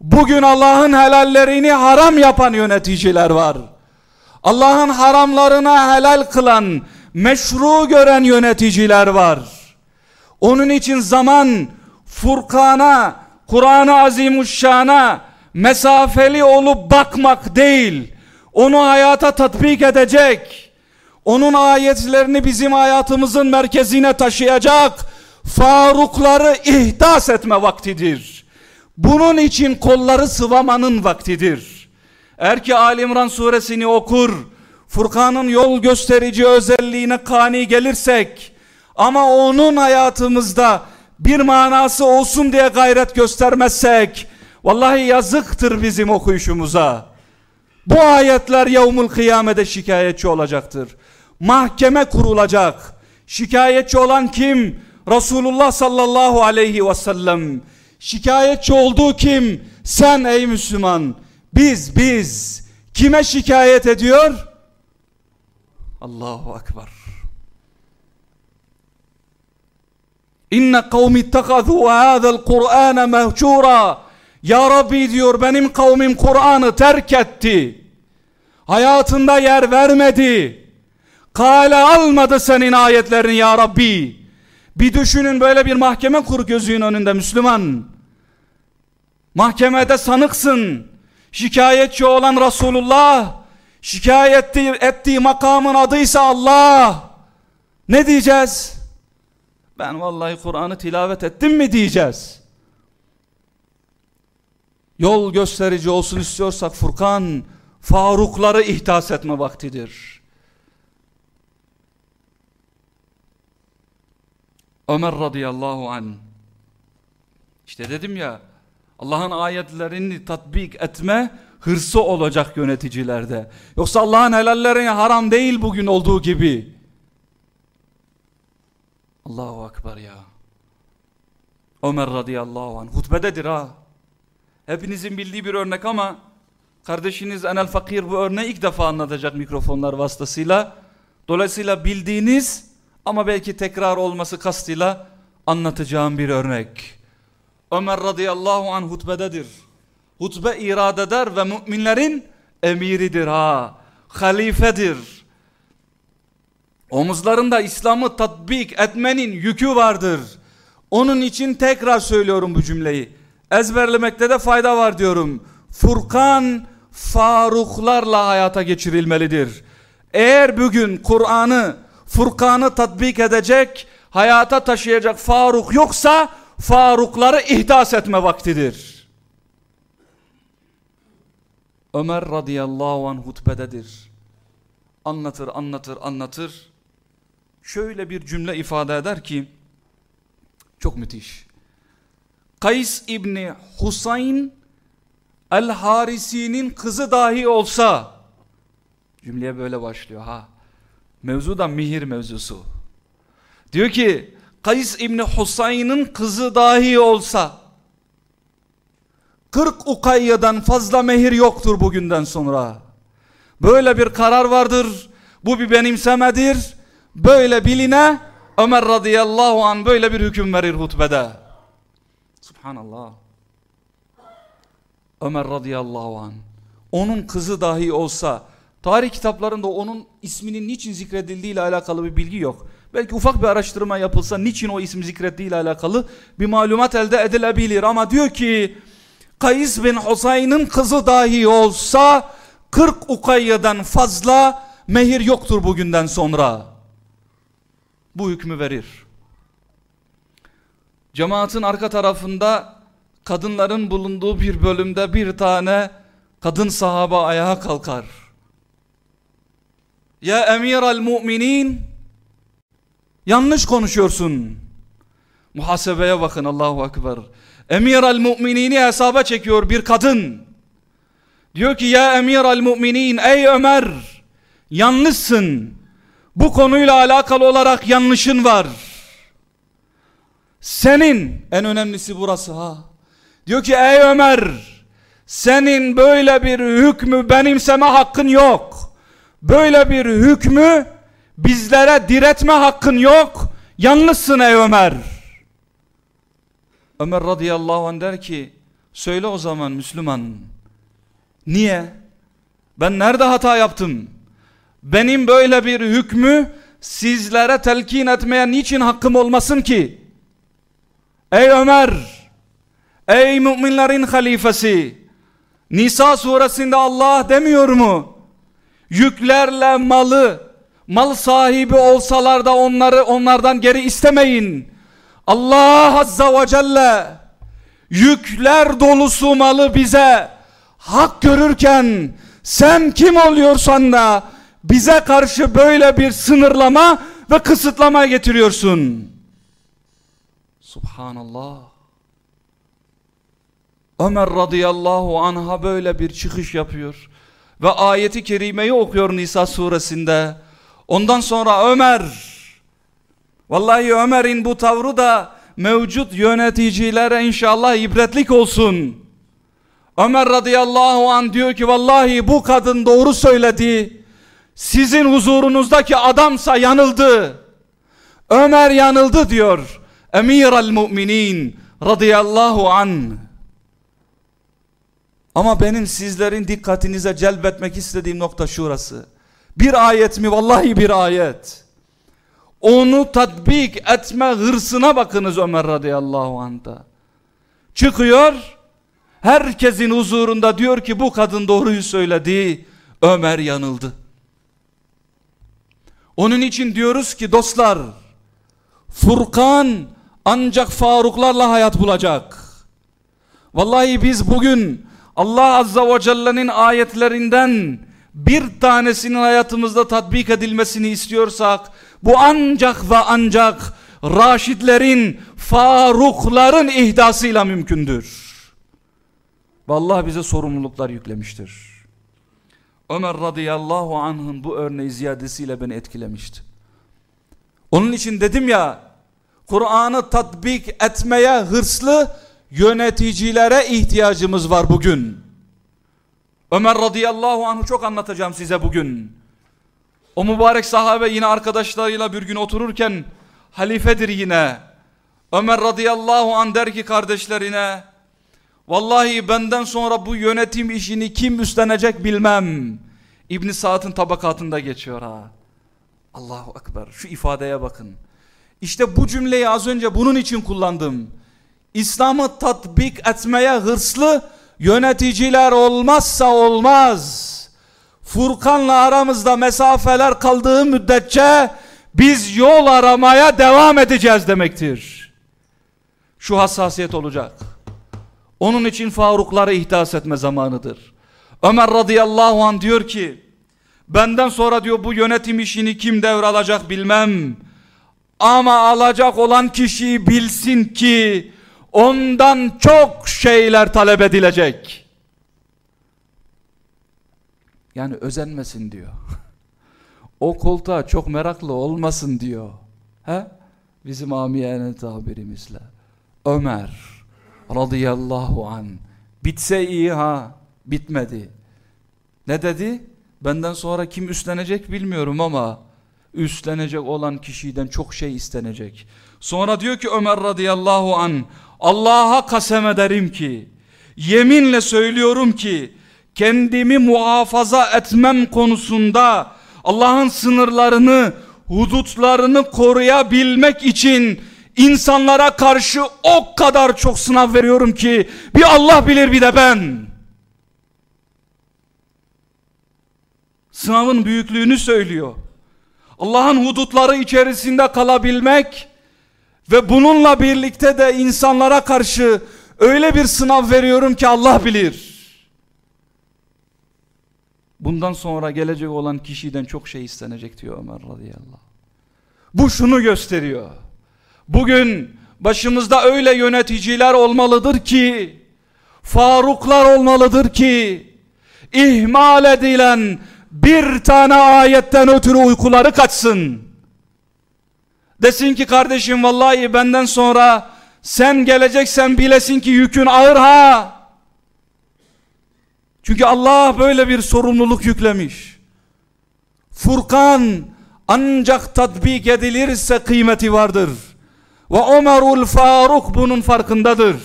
bugün Allah'ın helallerini haram yapan yöneticiler var. Allah'ın haramlarına helal kılan, meşru gören yöneticiler var. Onun için zaman Furkan'a, Kur'an-ı Azimuşşan'a mesafeli olup bakmak değil, onu hayata tatbik edecek, onun ayetlerini bizim hayatımızın merkezine taşıyacak, farukları ihdas etme vaktidir. Bunun için kolları sıvamanın vaktidir. Eğer ki Ali suresini okur, Furkan'ın yol gösterici özelliğine kani gelirsek, ama onun hayatımızda bir manası olsun diye gayret göstermezsek, vallahi yazıktır bizim okuyuşumuza. Bu ayetler yevmul kıyamede şikayetçi olacaktır. Mahkeme kurulacak. Şikayetçi olan kim? Resulullah sallallahu aleyhi ve sellem. Şikayetçi olduğu kim? Sen ey Müslüman. Biz biz. Kime şikayet ediyor? Allahu Ekber. İnne kavmi ittehazû hâzel Kur'âne mehcûrâ. Ya Rabbi diyor benim kavmim Kur'an'ı terk etti. Hayatında yer vermedi. Kale almadı senin ayetlerini ya Rabbi. Bir düşünün böyle bir mahkeme kur gözünün önünde Müslüman. Mahkemede sanıksın. Şikayetçi olan Resulullah. Şikayet ettiği makamın adıysa Allah. Ne diyeceğiz? Ben vallahi Kur'an'ı tilavet ettim mi diyeceğiz. Yol gösterici olsun istiyorsak Furkan, Farukları ihdas etme vaktidir. Ömer radıyallahu an. İşte dedim ya Allah'ın ayetlerini tatbik etme hırsı olacak yöneticilerde. Yoksa Allah'ın helallerine haram değil bugün olduğu gibi. Allahu Akbar ya. Ömer radıyallahu anh hutbededir ha. Hepinizin bildiği bir örnek ama kardeşiniz Enel Fakir bu örneği ilk defa anlatacak mikrofonlar vasıtasıyla. Dolayısıyla bildiğiniz ama belki tekrar olması kastıyla anlatacağım bir örnek. Ömer radıyallahu anh hutbededir. Hutbe irad eder ve müminlerin emiridir ha. Halifedir. Omuzlarında İslam'ı tatbik etmenin yükü vardır. Onun için tekrar söylüyorum bu cümleyi. Ezberlemekte de fayda var diyorum. Furkan faruklarla hayata geçirilmelidir. Eğer bugün Kur'an'ı Furkan'ı tatbik edecek, hayata taşıyacak Faruk yoksa Farukları ihdas etme vaktidir. Ömer radıyallahu anh hutbededir. Anlatır, anlatır, anlatır. Şöyle bir cümle ifade eder ki, çok müthiş. Kays İbni Husayn El-Harisi'nin kızı dahi olsa, cümleye böyle başlıyor ha. Mevzu da mihir mevzusu. Diyor ki Kays İbni Husayn'ın kızı dahi olsa 40 ukayyadan fazla mehir yoktur bugünden sonra. Böyle bir karar vardır. Bu bir benimsemedir. böyle biline Ömer radıyallahu an böyle bir hüküm verir hutbede. Subhanallah. Ömer radıyallahu an. Onun kızı dahi olsa tarih kitaplarında onun isminin niçin zikredildiği ile alakalı bir bilgi yok. Belki ufak bir araştırma yapılsa niçin o isim zikrettiği ile alakalı bir malumat elde edilebilir. Ama diyor ki Kays bin Husayn'ın kızı dahi olsa 40 ukayyeden fazla mehir yoktur bugünden sonra. Bu hükmü verir. Cemaatin arka tarafında kadınların bulunduğu bir bölümde bir tane kadın sahaba ayağa kalkar. Ya emir al müminin yanlış konuşuyorsun. Muhasebeye bakın Allahu Ekber. Emir al müminini hesaba çekiyor bir kadın. Diyor ki ya emir al müminin ey Ömer yanlışsın. Bu konuyla alakalı olarak yanlışın var. Senin en önemlisi burası ha. Diyor ki ey Ömer senin böyle bir hükmü benimseme hakkın yok. Böyle bir hükmü bizlere diretme hakkın yok. Yanlışsın ey Ömer. Ömer radıyallahu anh der ki söyle o zaman Müslüman. Niye? Ben nerede hata yaptım? Benim böyle bir hükmü sizlere telkin etmeye niçin hakkım olmasın ki? Ey Ömer! Ey müminlerin halifesi! Nisa suresinde Allah demiyor mu? Yüklerle malı, mal sahibi olsalar da onları onlardan geri istemeyin. Allah azza ve celle yükler dolusu malı bize hak görürken sen kim oluyorsan da bize karşı böyle bir sınırlama ve kısıtlama getiriyorsun. Subhanallah. Ömer radıyallahu anha böyle bir çıkış yapıyor. Ve ayeti kerimeyi okuyor Nisa suresinde. Ondan sonra Ömer, vallahi Ömer'in bu tavrı da mevcut yöneticilere inşallah ibretlik olsun. Ömer radıyallahu an diyor ki vallahi bu kadın doğru söyledi. Sizin huzurunuzdaki adamsa yanıldı. Ömer yanıldı diyor. Emir al müminin radıyallahu an. Ama benim sizlerin dikkatinize celbetmek istediğim nokta şurası. Bir ayet mi? Vallahi bir ayet. Onu tatbik etme hırsına bakınız Ömer radıyallahu anh'ta. Çıkıyor, herkesin huzurunda diyor ki bu kadın doğruyu söyledi, Ömer yanıldı. Onun için diyoruz ki dostlar, Furkan ancak Faruklarla hayat bulacak. Vallahi biz bugün Allah Azza ve Celle'nin ayetlerinden bir tanesinin hayatımızda tatbik edilmesini istiyorsak bu ancak ve ancak Raşidlerin, Farukların ihdasıyla mümkündür. Vallahi bize sorumluluklar yüklemiştir. Ömer radıyallahu anh'ın bu örneği ziyadesiyle beni etkilemişti. Onun için dedim ya, Kur'an'ı tatbik etmeye hırslı yöneticilere ihtiyacımız var bugün. Ömer radıyallahu anh'ı çok anlatacağım size bugün. O mübarek sahabe yine arkadaşlarıyla bir gün otururken halifedir yine. Ömer radıyallahu anh der ki kardeşlerine Vallahi benden sonra bu yönetim işini kim üstlenecek bilmem. İbn Saad'ın tabakatında geçiyor ha. Allahu Ekber şu ifadeye bakın. İşte bu cümleyi az önce bunun için kullandım. İslam'ı tatbik etmeye hırslı yöneticiler olmazsa olmaz. Furkan'la aramızda mesafeler kaldığı müddetçe biz yol aramaya devam edeceğiz demektir. Şu hassasiyet olacak. Onun için Faruklara ihdas etme zamanıdır. Ömer radıyallahu an diyor ki benden sonra diyor bu yönetim işini kim devralacak bilmem. Ama alacak olan kişi bilsin ki ondan çok şeyler talep edilecek. Yani özenmesin diyor. o koltuğa çok meraklı olmasın diyor. He? Bizim amiyane tabirimizle. Ömer radıyallahu an. Bitse iyi ha. Bitmedi. Ne dedi? Benden sonra kim üstlenecek bilmiyorum ama üstlenecek olan kişiden çok şey istenecek. Sonra diyor ki Ömer radıyallahu an Allah'a kasem ederim ki yeminle söylüyorum ki kendimi muhafaza etmem konusunda Allah'ın sınırlarını hudutlarını koruyabilmek için insanlara karşı o kadar çok sınav veriyorum ki bir Allah bilir bir de ben. Sınavın büyüklüğünü söylüyor. Allah'ın hudutları içerisinde kalabilmek ve bununla birlikte de insanlara karşı öyle bir sınav veriyorum ki Allah bilir. Bundan sonra gelecek olan kişiden çok şey istenecek diyor Ömer radıyallahu Bu şunu gösteriyor. Bugün başımızda öyle yöneticiler olmalıdır ki, Faruklar olmalıdır ki, ihmal edilen bir tane ayetten ötürü uykuları kaçsın. Desin ki kardeşim vallahi benden sonra sen geleceksen bilesin ki yükün ağır ha. Çünkü Allah böyle bir sorumluluk yüklemiş. Furkan ancak tatbik edilirse kıymeti vardır. Ve Ömerul Faruk bunun farkındadır.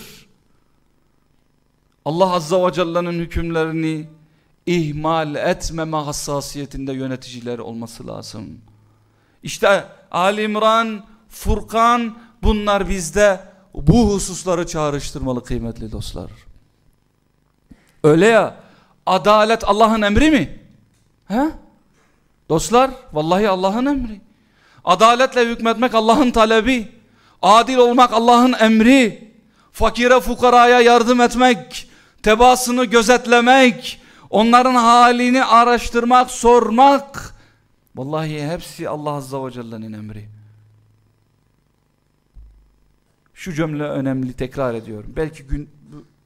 Allah Azza ve Celle'nin hükümlerini ihmal etmeme hassasiyetinde yöneticiler olması lazım. İşte Ali İmran, Furkan bunlar bizde bu hususları çağrıştırmalı kıymetli dostlar. Öyle ya adalet Allah'ın emri mi? He? Dostlar vallahi Allah'ın emri. Adaletle hükmetmek Allah'ın talebi. Adil olmak Allah'ın emri. Fakire fukaraya yardım etmek, tebasını gözetlemek, onların halini araştırmak, sormak. Vallahi hepsi Allah Azza ve Celle'nin emri. Şu cümle önemli tekrar ediyorum. Belki gün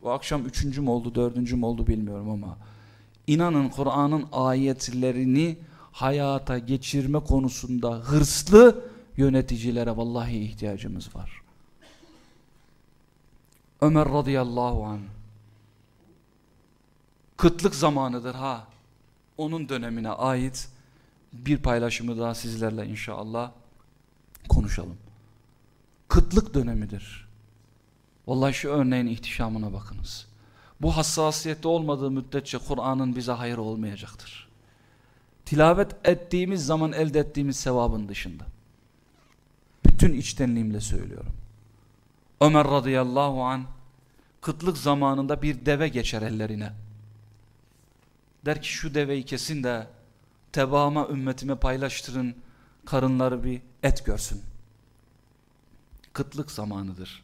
bu akşam üçüncü mü oldu, dördüncü mü oldu bilmiyorum ama inanın Kur'an'ın ayetlerini hayata geçirme konusunda hırslı yöneticilere vallahi ihtiyacımız var. Ömer radıyallahu anh kıtlık zamanıdır ha. Onun dönemine ait bir paylaşımı daha sizlerle inşallah konuşalım. Kıtlık dönemidir. Vallahi şu örneğin ihtişamına bakınız. Bu hassasiyette olmadığı müddetçe Kur'an'ın bize hayır olmayacaktır. Tilavet ettiğimiz zaman elde ettiğimiz sevabın dışında. Bütün içtenliğimle söylüyorum. Ömer radıyallahu an kıtlık zamanında bir deve geçer ellerine. Der ki şu deveyi kesin de tebaama ümmetime paylaştırın karınları bir et görsün. Kıtlık zamanıdır.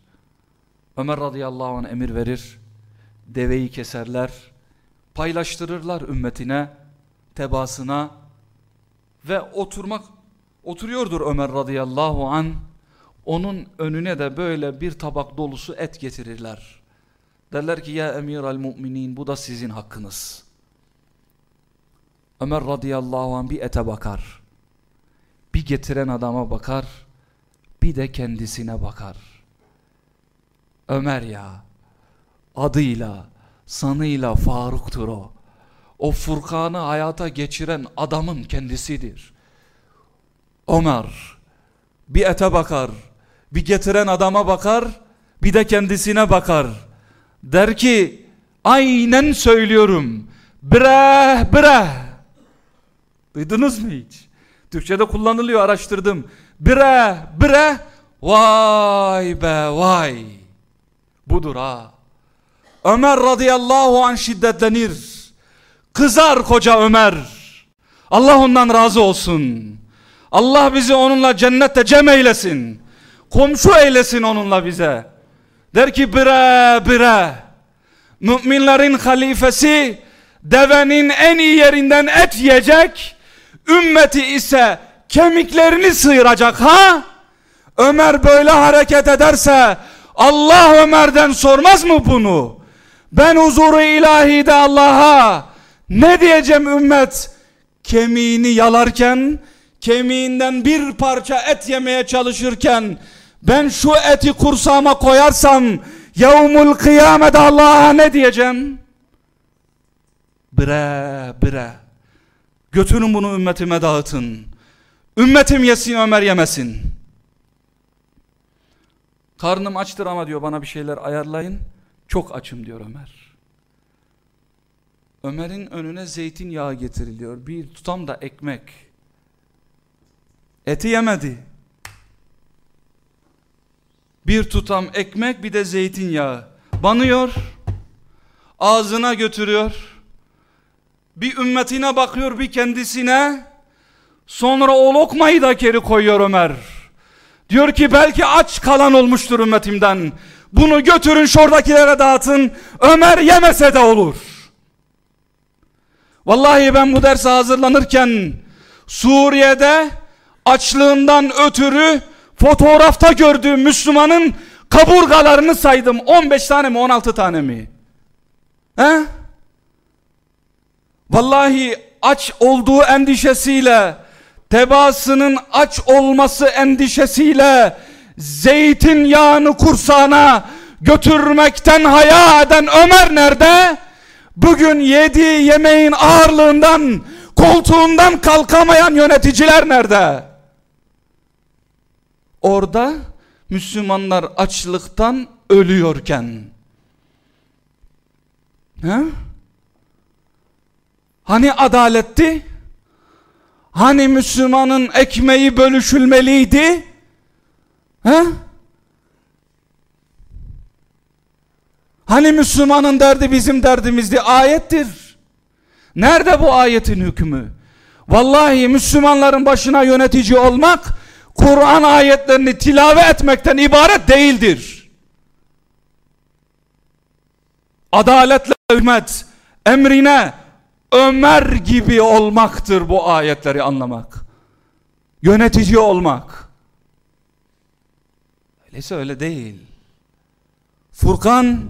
Ömer radıyallahu anh emir verir. Deveyi keserler. Paylaştırırlar ümmetine, tebasına ve oturmak oturuyordur Ömer radıyallahu an. Onun önüne de böyle bir tabak dolusu et getirirler. Derler ki ya emir al müminin bu da sizin hakkınız. Ömer radıyallahu an bir ete bakar. Bir getiren adama bakar. Bir de kendisine bakar. Ömer ya adıyla sanıyla Faruk'tur o. O Furkan'ı hayata geçiren adamın kendisidir. Ömer bir ete bakar, bir getiren adama bakar, bir de kendisine bakar. Der ki aynen söylüyorum. Bre bre. Duydunuz mu hiç? Türkçe'de kullanılıyor araştırdım. Bre bre vay be vay. Budur ha. Ömer radıyallahu an şiddetlenir. Kızar koca Ömer. Allah ondan razı olsun. Allah bizi onunla cennette cem eylesin. Komşu eylesin onunla bize. Der ki bire bire. Müminlerin halifesi devenin en iyi yerinden et yiyecek. Ümmeti ise kemiklerini sıyıracak ha? Ömer böyle hareket ederse Allah Ömer'den sormaz mı bunu? Ben huzuru ilahide Allah'a ne diyeceğim ümmet? Kemiğini yalarken, kemiğinden bir parça et yemeye çalışırken, ben şu eti kursağıma koyarsam, yevmul kıyamede Allah'a ne diyeceğim? Bre bre. Götürün bunu ümmetime dağıtın. Ümmetim yesin Ömer yemesin. Karnım açtır ama diyor bana bir şeyler ayarlayın. Çok açım diyor Ömer. Ömer'in önüne zeytinyağı getiriliyor. Bir tutam da ekmek. Eti yemedi. Bir tutam ekmek bir de zeytinyağı. Banıyor. Ağzına götürüyor. Bir ümmetine bakıyor bir kendisine. Sonra o lokmayı da geri koyuyor Ömer. Diyor ki belki aç kalan olmuştur ümmetimden. Bunu götürün şuradakilere dağıtın. Ömer yemese de olur. Vallahi ben bu derse hazırlanırken Suriye'de açlığından ötürü fotoğrafta gördüğüm Müslümanın kaburgalarını saydım. 15 tane mi 16 tane mi? He? Vallahi aç olduğu endişesiyle tebaasının aç olması endişesiyle zeytin yağını kursağına götürmekten haya eden Ömer nerede? Bugün yediği yemeğin ağırlığından koltuğundan kalkamayan yöneticiler nerede? Orada Müslümanlar açlıktan ölüyorken He? Hani adaletti? Hani Müslümanın ekmeği bölüşülmeliydi? He? Hani Müslümanın derdi bizim derdimizdi? Ayettir. Nerede bu ayetin hükmü? Vallahi Müslümanların başına yönetici olmak Kur'an ayetlerini tilave etmekten ibaret değildir. Adaletle hürmet, emrine Ömer gibi olmaktır bu ayetleri anlamak. Yönetici olmak. Öyleyse öyle değil. Furkan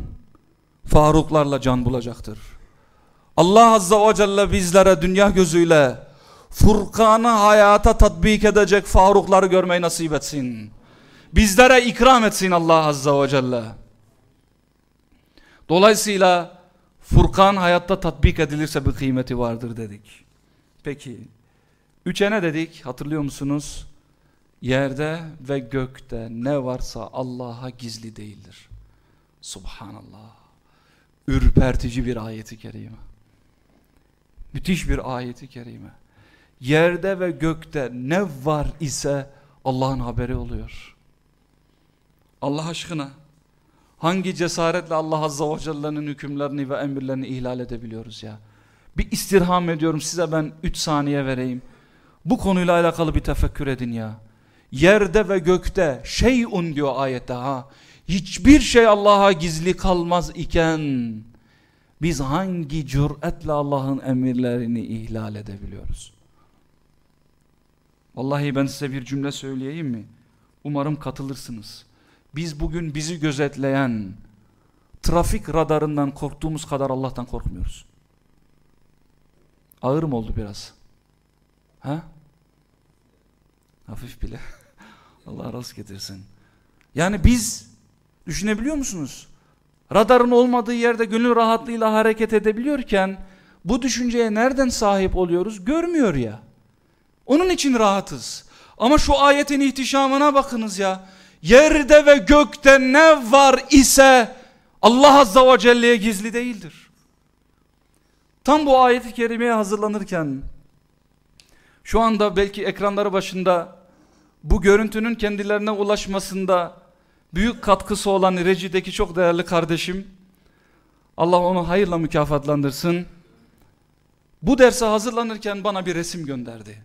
Faruklarla can bulacaktır. Allah Azza ve Celle bizlere dünya gözüyle Furkan'ı hayata tatbik edecek Farukları görmeyi nasip etsin. Bizlere ikram etsin Allah Azza ve Celle. Dolayısıyla Furkan hayatta tatbik edilirse bir kıymeti vardır dedik. Peki, üçe ne dedik hatırlıyor musunuz? Yerde ve gökte ne varsa Allah'a gizli değildir. Subhanallah. Ürpertici bir ayeti kerime. Müthiş bir ayeti kerime. Yerde ve gökte ne var ise Allah'ın haberi oluyor. Allah aşkına hangi cesaretle Allah Azza ve Celle'nin hükümlerini ve emirlerini ihlal edebiliyoruz ya. Bir istirham ediyorum size ben 3 saniye vereyim. Bu konuyla alakalı bir tefekkür edin ya. Yerde ve gökte şeyun diyor ayette ha. Hiçbir şey Allah'a gizli kalmaz iken biz hangi cüretle Allah'ın emirlerini ihlal edebiliyoruz? Vallahi ben size bir cümle söyleyeyim mi? Umarım katılırsınız. Biz bugün bizi gözetleyen trafik radarından korktuğumuz kadar Allah'tan korkmuyoruz. Ağır mı oldu biraz? Ha? Hafif bile. Allah razı getirsin. Yani biz düşünebiliyor musunuz? Radarın olmadığı yerde gönül rahatlığıyla hareket edebiliyorken bu düşünceye nereden sahip oluyoruz? Görmüyor ya. Onun için rahatız. Ama şu ayetin ihtişamına bakınız ya. Yerde ve gökte ne var ise Allah Azza ve Celle'ye gizli değildir. Tam bu ayeti kerimeye hazırlanırken şu anda belki ekranları başında bu görüntünün kendilerine ulaşmasında büyük katkısı olan Reci'deki çok değerli kardeşim Allah onu hayırla mükafatlandırsın. Bu derse hazırlanırken bana bir resim gönderdi.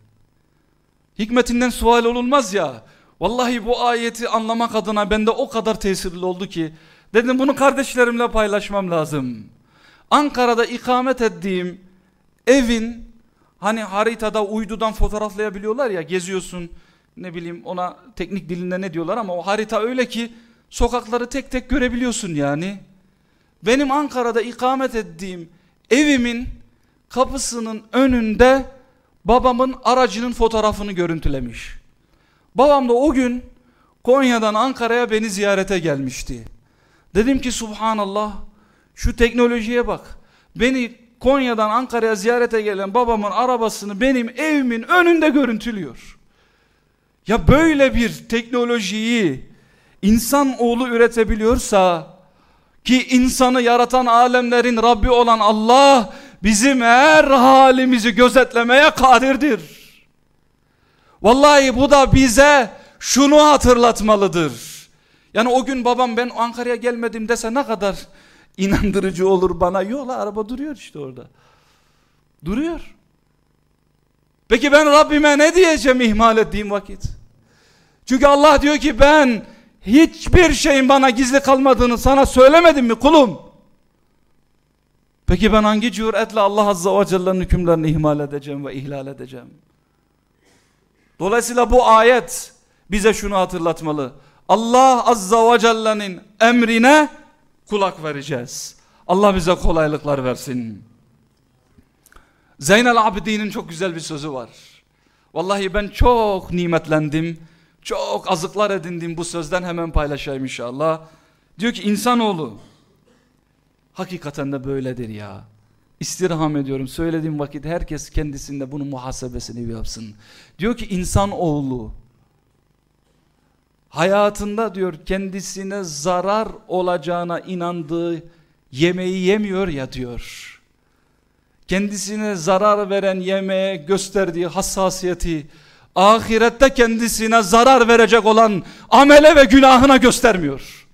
Hikmetinden sual olunmaz ya. Vallahi bu ayeti anlamak adına bende o kadar tesirli oldu ki dedim bunu kardeşlerimle paylaşmam lazım. Ankara'da ikamet ettiğim evin hani haritada uydudan fotoğraflayabiliyorlar ya geziyorsun ne bileyim ona teknik dilinde ne diyorlar ama o harita öyle ki sokakları tek tek görebiliyorsun yani. Benim Ankara'da ikamet ettiğim evimin kapısının önünde babamın aracının fotoğrafını görüntülemiş. Babam da o gün Konya'dan Ankara'ya beni ziyarete gelmişti. Dedim ki subhanallah şu teknolojiye bak. Beni Konya'dan Ankara'ya ziyarete gelen babamın arabasını benim evimin önünde görüntülüyor. Ya böyle bir teknolojiyi insan oğlu üretebiliyorsa ki insanı yaratan alemlerin Rabbi olan Allah bizim her halimizi gözetlemeye kadirdir. Vallahi bu da bize şunu hatırlatmalıdır. Yani o gün babam ben Ankara'ya gelmedim dese ne kadar inandırıcı olur bana. Yola araba duruyor işte orada. Duruyor. Peki ben Rabbime ne diyeceğim ihmal ettiğim vakit? Çünkü Allah diyor ki ben hiçbir şeyin bana gizli kalmadığını sana söylemedim mi kulum? Peki ben hangi cüretle Allah Azza ve Celle'nin hükümlerini ihmal edeceğim ve ihlal edeceğim? Dolayısıyla bu ayet bize şunu hatırlatmalı. Allah Azza ve Celle'nin emrine kulak vereceğiz. Allah bize kolaylıklar versin. Zeynel Abidin'in çok güzel bir sözü var. Vallahi ben çok nimetlendim. Çok azıklar edindim bu sözden hemen paylaşayım inşallah. Diyor ki insanoğlu hakikaten de böyledir ya. İstirham ediyorum söylediğim vakit herkes kendisinde bunun muhasebesini yapsın. Diyor ki insanoğlu hayatında diyor kendisine zarar olacağına inandığı yemeği yemiyor ya diyor. Kendisine zarar veren yemeğe gösterdiği hassasiyeti ahirette kendisine zarar verecek olan amele ve günahına göstermiyor.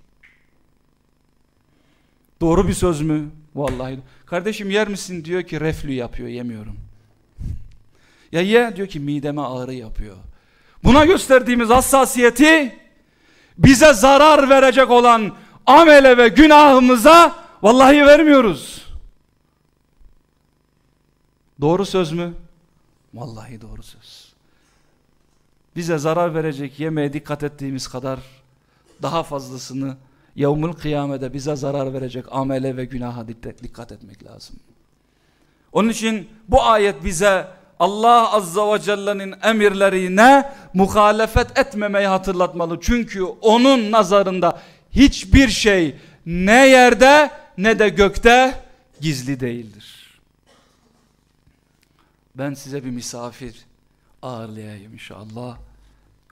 Doğru bir söz mü? Vallahi. Kardeşim yer misin diyor ki reflü yapıyor yemiyorum. Ya ye diyor ki mideme ağrı yapıyor. Buna gösterdiğimiz hassasiyeti bize zarar verecek olan amele ve günahımıza vallahi vermiyoruz. Doğru söz mü? Vallahi doğru söz. Bize zarar verecek yemeğe dikkat ettiğimiz kadar daha fazlasını yevmül kıyamede bize zarar verecek amele ve günaha dikkat etmek lazım. Onun için bu ayet bize Allah Azza ve Celle'nin emirlerine muhalefet etmemeyi hatırlatmalı. Çünkü onun nazarında hiçbir şey ne yerde ne de gökte gizli değildir. Ben size bir misafir ağırlayayım inşallah.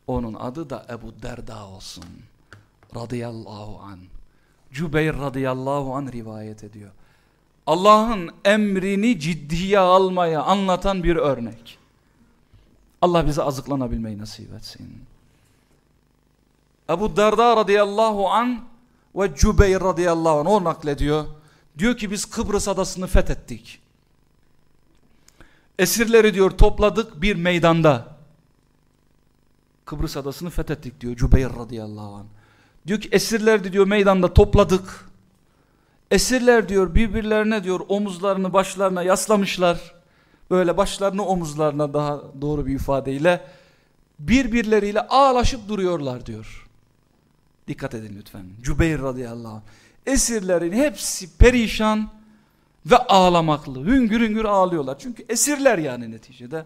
Onun adı da Ebu Derda olsun. Radıyallahu an. Cübeyr radıyallahu an rivayet ediyor. Allah'ın emrini ciddiye almaya anlatan bir örnek. Allah bize azıklanabilmeyi nasip etsin. Ebu Derda radıyallahu an ve Cübeyr radıyallahu an o naklediyor. Diyor ki biz Kıbrıs adasını fethettik. Esirleri diyor topladık bir meydanda. Kıbrıs adasını fethettik diyor Cübeyr radıyallahu anh. Diyor ki esirler diyor meydanda topladık. Esirler diyor birbirlerine diyor omuzlarını başlarına yaslamışlar. Böyle başlarını omuzlarına daha doğru bir ifadeyle birbirleriyle ağlaşıp duruyorlar diyor. Dikkat edin lütfen. Cübeyr radıyallahu anh. Esirlerin hepsi perişan ve ağlamaklı. Hüngür hüngür ağlıyorlar. Çünkü esirler yani neticede.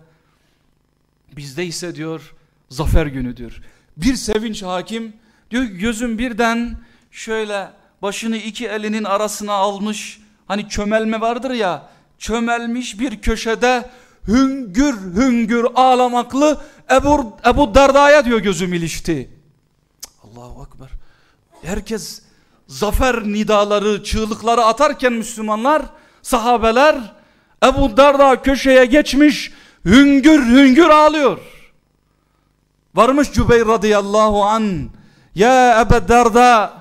Bizde ise diyor zafer günüdür. Bir sevinç hakim diyor gözüm birden şöyle başını iki elinin arasına almış hani çömelme vardır ya çömelmiş bir köşede hüngür hüngür ağlamaklı Ebu, Ebu Darda'ya diyor gözüm ilişti. Allahu Ekber. Herkes zafer nidaları, çığlıkları atarken Müslümanlar, sahabeler Ebu Darda köşeye geçmiş hüngür hüngür ağlıyor. Varmış Cübeyr radıyallahu an. Ya Ebu Darda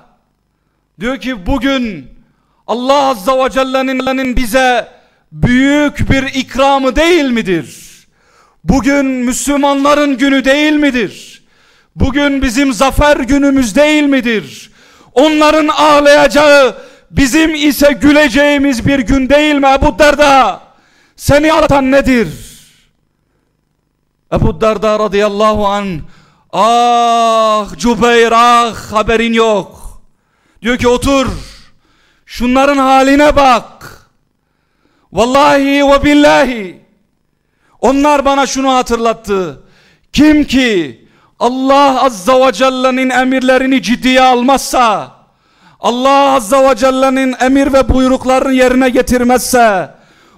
diyor ki bugün Allah azza ve celle'nin bize büyük bir ikramı değil midir? Bugün Müslümanların günü değil midir? Bugün bizim zafer günümüz değil midir? Onların ağlayacağı bizim ise güleceğimiz bir gün değil mi Ebu Derda? Seni alatan nedir? Ebu Derda radıyallahu an ah Cübeyr ah haberin yok. Diyor ki otur şunların haline bak. Vallahi ve billahi onlar bana şunu hatırlattı. Kim ki Allah Azza ve Celle'nin emirlerini ciddiye almazsa, Allah Azza ve Celle'nin emir ve buyruklarını yerine getirmezse,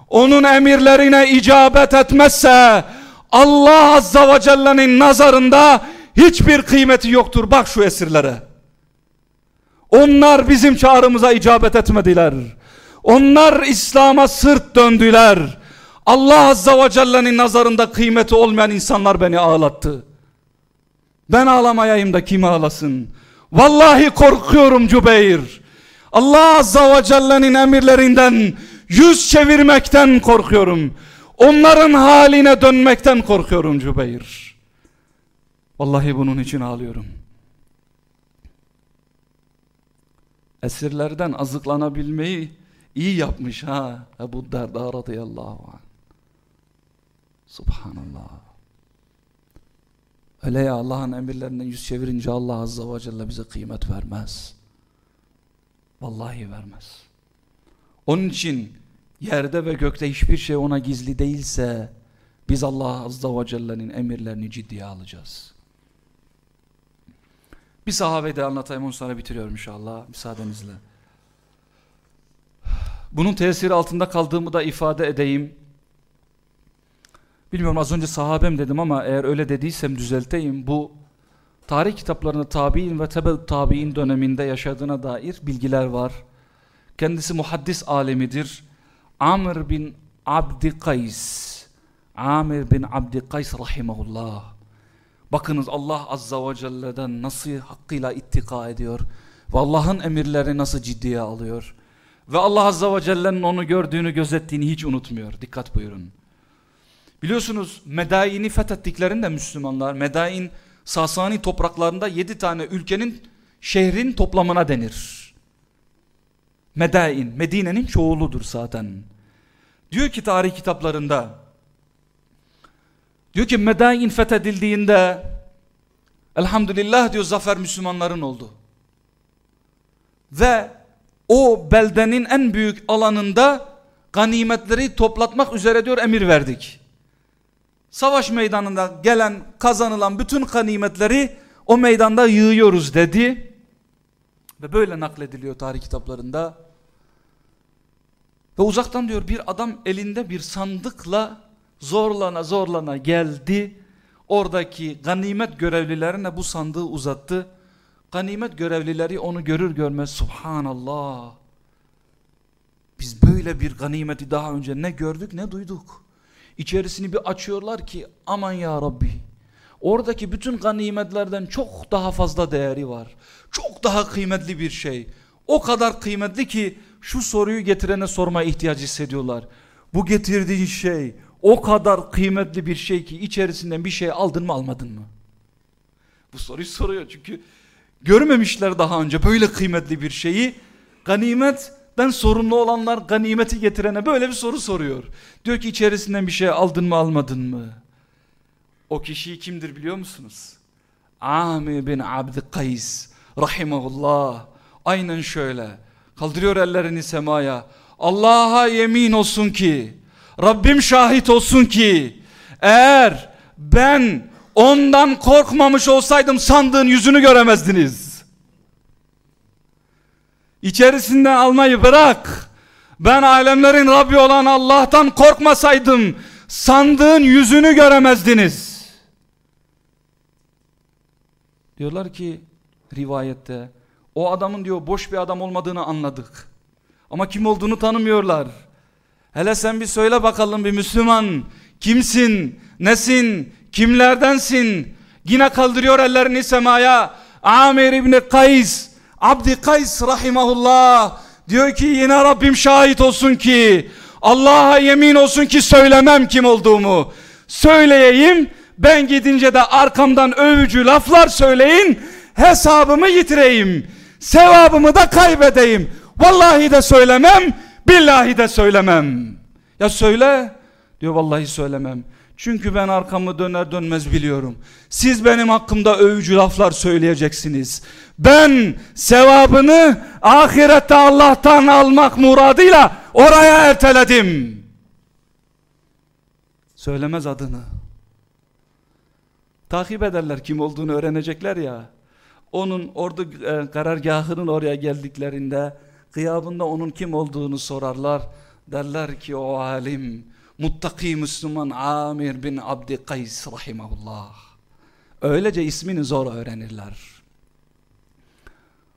onun emirlerine icabet etmezse, Allah Azza ve Celle'nin nazarında hiçbir kıymeti yoktur. Bak şu esirlere. Onlar bizim çağrımıza icabet etmediler. Onlar İslam'a sırt döndüler. Allah Azza ve Celle'nin nazarında kıymeti olmayan insanlar beni ağlattı. Ben ağlamayayım da kim ağlasın? Vallahi korkuyorum Cübeyr. Allah Azza ve Celle'nin emirlerinden yüz çevirmekten korkuyorum. Onların haline dönmekten korkuyorum Cübeyr. Vallahi bunun için ağlıyorum. Esirlerden azıklanabilmeyi iyi yapmış ha Ebu Derda radıyallahu anh. Subhanallah. Öyle ya Allah'ın emirlerinden yüz çevirince Allah azza ve celle bize kıymet vermez. Vallahi vermez. Onun için yerde ve gökte hiçbir şey ona gizli değilse biz Allah azza ve celle'nin emirlerini ciddiye alacağız. Bir sahabeyi de anlatayım onu sonra bitiriyorum inşallah müsaadenizle. Bunun tesiri altında kaldığımı da ifade edeyim. Bilmiyorum az önce sahabem dedim ama eğer öyle dediysem düzelteyim. Bu tarih kitaplarında tabi'in ve tebe tabi'in döneminde yaşadığına dair bilgiler var. Kendisi muhaddis alemidir. Amr bin Abdi Kays. Amir bin Abdi Kays rahimahullah. Bakınız Allah azza ve celle'den nasıl hakkıyla ittika ediyor. Ve Allah'ın emirlerini nasıl ciddiye alıyor. Ve Allah azza ve celle'nin onu gördüğünü gözettiğini hiç unutmuyor. Dikkat buyurun. Biliyorsunuz Medain'i fethettiklerinde Müslümanlar, Medain Sasani topraklarında yedi tane ülkenin şehrin toplamına denir. Medain, Medine'nin çoğuludur zaten. Diyor ki tarih kitaplarında, diyor ki Medain fethedildiğinde, elhamdülillah diyor zafer Müslümanların oldu. Ve o beldenin en büyük alanında ganimetleri toplatmak üzere diyor emir verdik savaş meydanında gelen kazanılan bütün ganimetleri o meydanda yığıyoruz dedi. Ve böyle naklediliyor tarih kitaplarında. Ve uzaktan diyor bir adam elinde bir sandıkla zorlana zorlana geldi. Oradaki ganimet görevlilerine bu sandığı uzattı. Ganimet görevlileri onu görür görmez subhanallah. Biz böyle bir ganimeti daha önce ne gördük ne duyduk. İçerisini bir açıyorlar ki aman ya Rabbi. Oradaki bütün ganimetlerden çok daha fazla değeri var. Çok daha kıymetli bir şey. O kadar kıymetli ki şu soruyu getirene sorma ihtiyacı hissediyorlar. Bu getirdiğin şey o kadar kıymetli bir şey ki içerisinden bir şey aldın mı almadın mı? Bu soruyu soruyor çünkü görmemişler daha önce böyle kıymetli bir şeyi. Ganimet ben sorumlu olanlar ganimeti getirene böyle bir soru soruyor. Diyor ki içerisinden bir şey aldın mı almadın mı? O kişi kimdir biliyor musunuz? Amir bin Abd Kays rahimahullah. Aynen şöyle. Kaldırıyor ellerini semaya. Allah'a yemin olsun ki Rabbim şahit olsun ki eğer ben ondan korkmamış olsaydım sandığın yüzünü göremezdiniz. İçerisinden almayı bırak. Ben alemlerin Rabbi olan Allah'tan korkmasaydım sandığın yüzünü göremezdiniz. Diyorlar ki rivayette o adamın diyor boş bir adam olmadığını anladık. Ama kim olduğunu tanımıyorlar. Hele sen bir söyle bakalım bir Müslüman kimsin, nesin, kimlerdensin? Yine kaldırıyor ellerini semaya. Amir İbni Kays Abdi Kays rahimahullah diyor ki yine Rabbim şahit olsun ki Allah'a yemin olsun ki söylemem kim olduğumu. Söyleyeyim ben gidince de arkamdan övücü laflar söyleyin hesabımı yitireyim. Sevabımı da kaybedeyim. Vallahi de söylemem, billahi de söylemem. Ya söyle diyor vallahi söylemem. Çünkü ben arkamı döner dönmez biliyorum. Siz benim hakkımda övücü laflar söyleyeceksiniz. Ben sevabını ahirette Allah'tan almak muradıyla oraya erteledim. Söylemez adını. Takip ederler kim olduğunu öğrenecekler ya. Onun ordu e, karargahının oraya geldiklerinde kıyabında onun kim olduğunu sorarlar. Derler ki o alim muttaki Müslüman Amir bin Abdi Kays rahimahullah. Öylece ismini zor öğrenirler.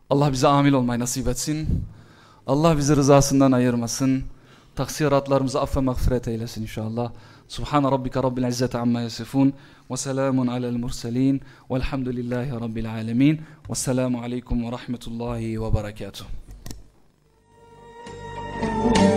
Allah bize amil olmayı nasip etsin. Allah bizi rızasından ayırmasın. Taksiratlarımızı affe mağfiret eylesin inşallah. Subhan rabbika rabbil izzeti amma yasifun ve selamun alel murselin velhamdülillahi rabbil alemin ve selamu aleyküm ve rahmetullahi ve berekatuhu. Thank you.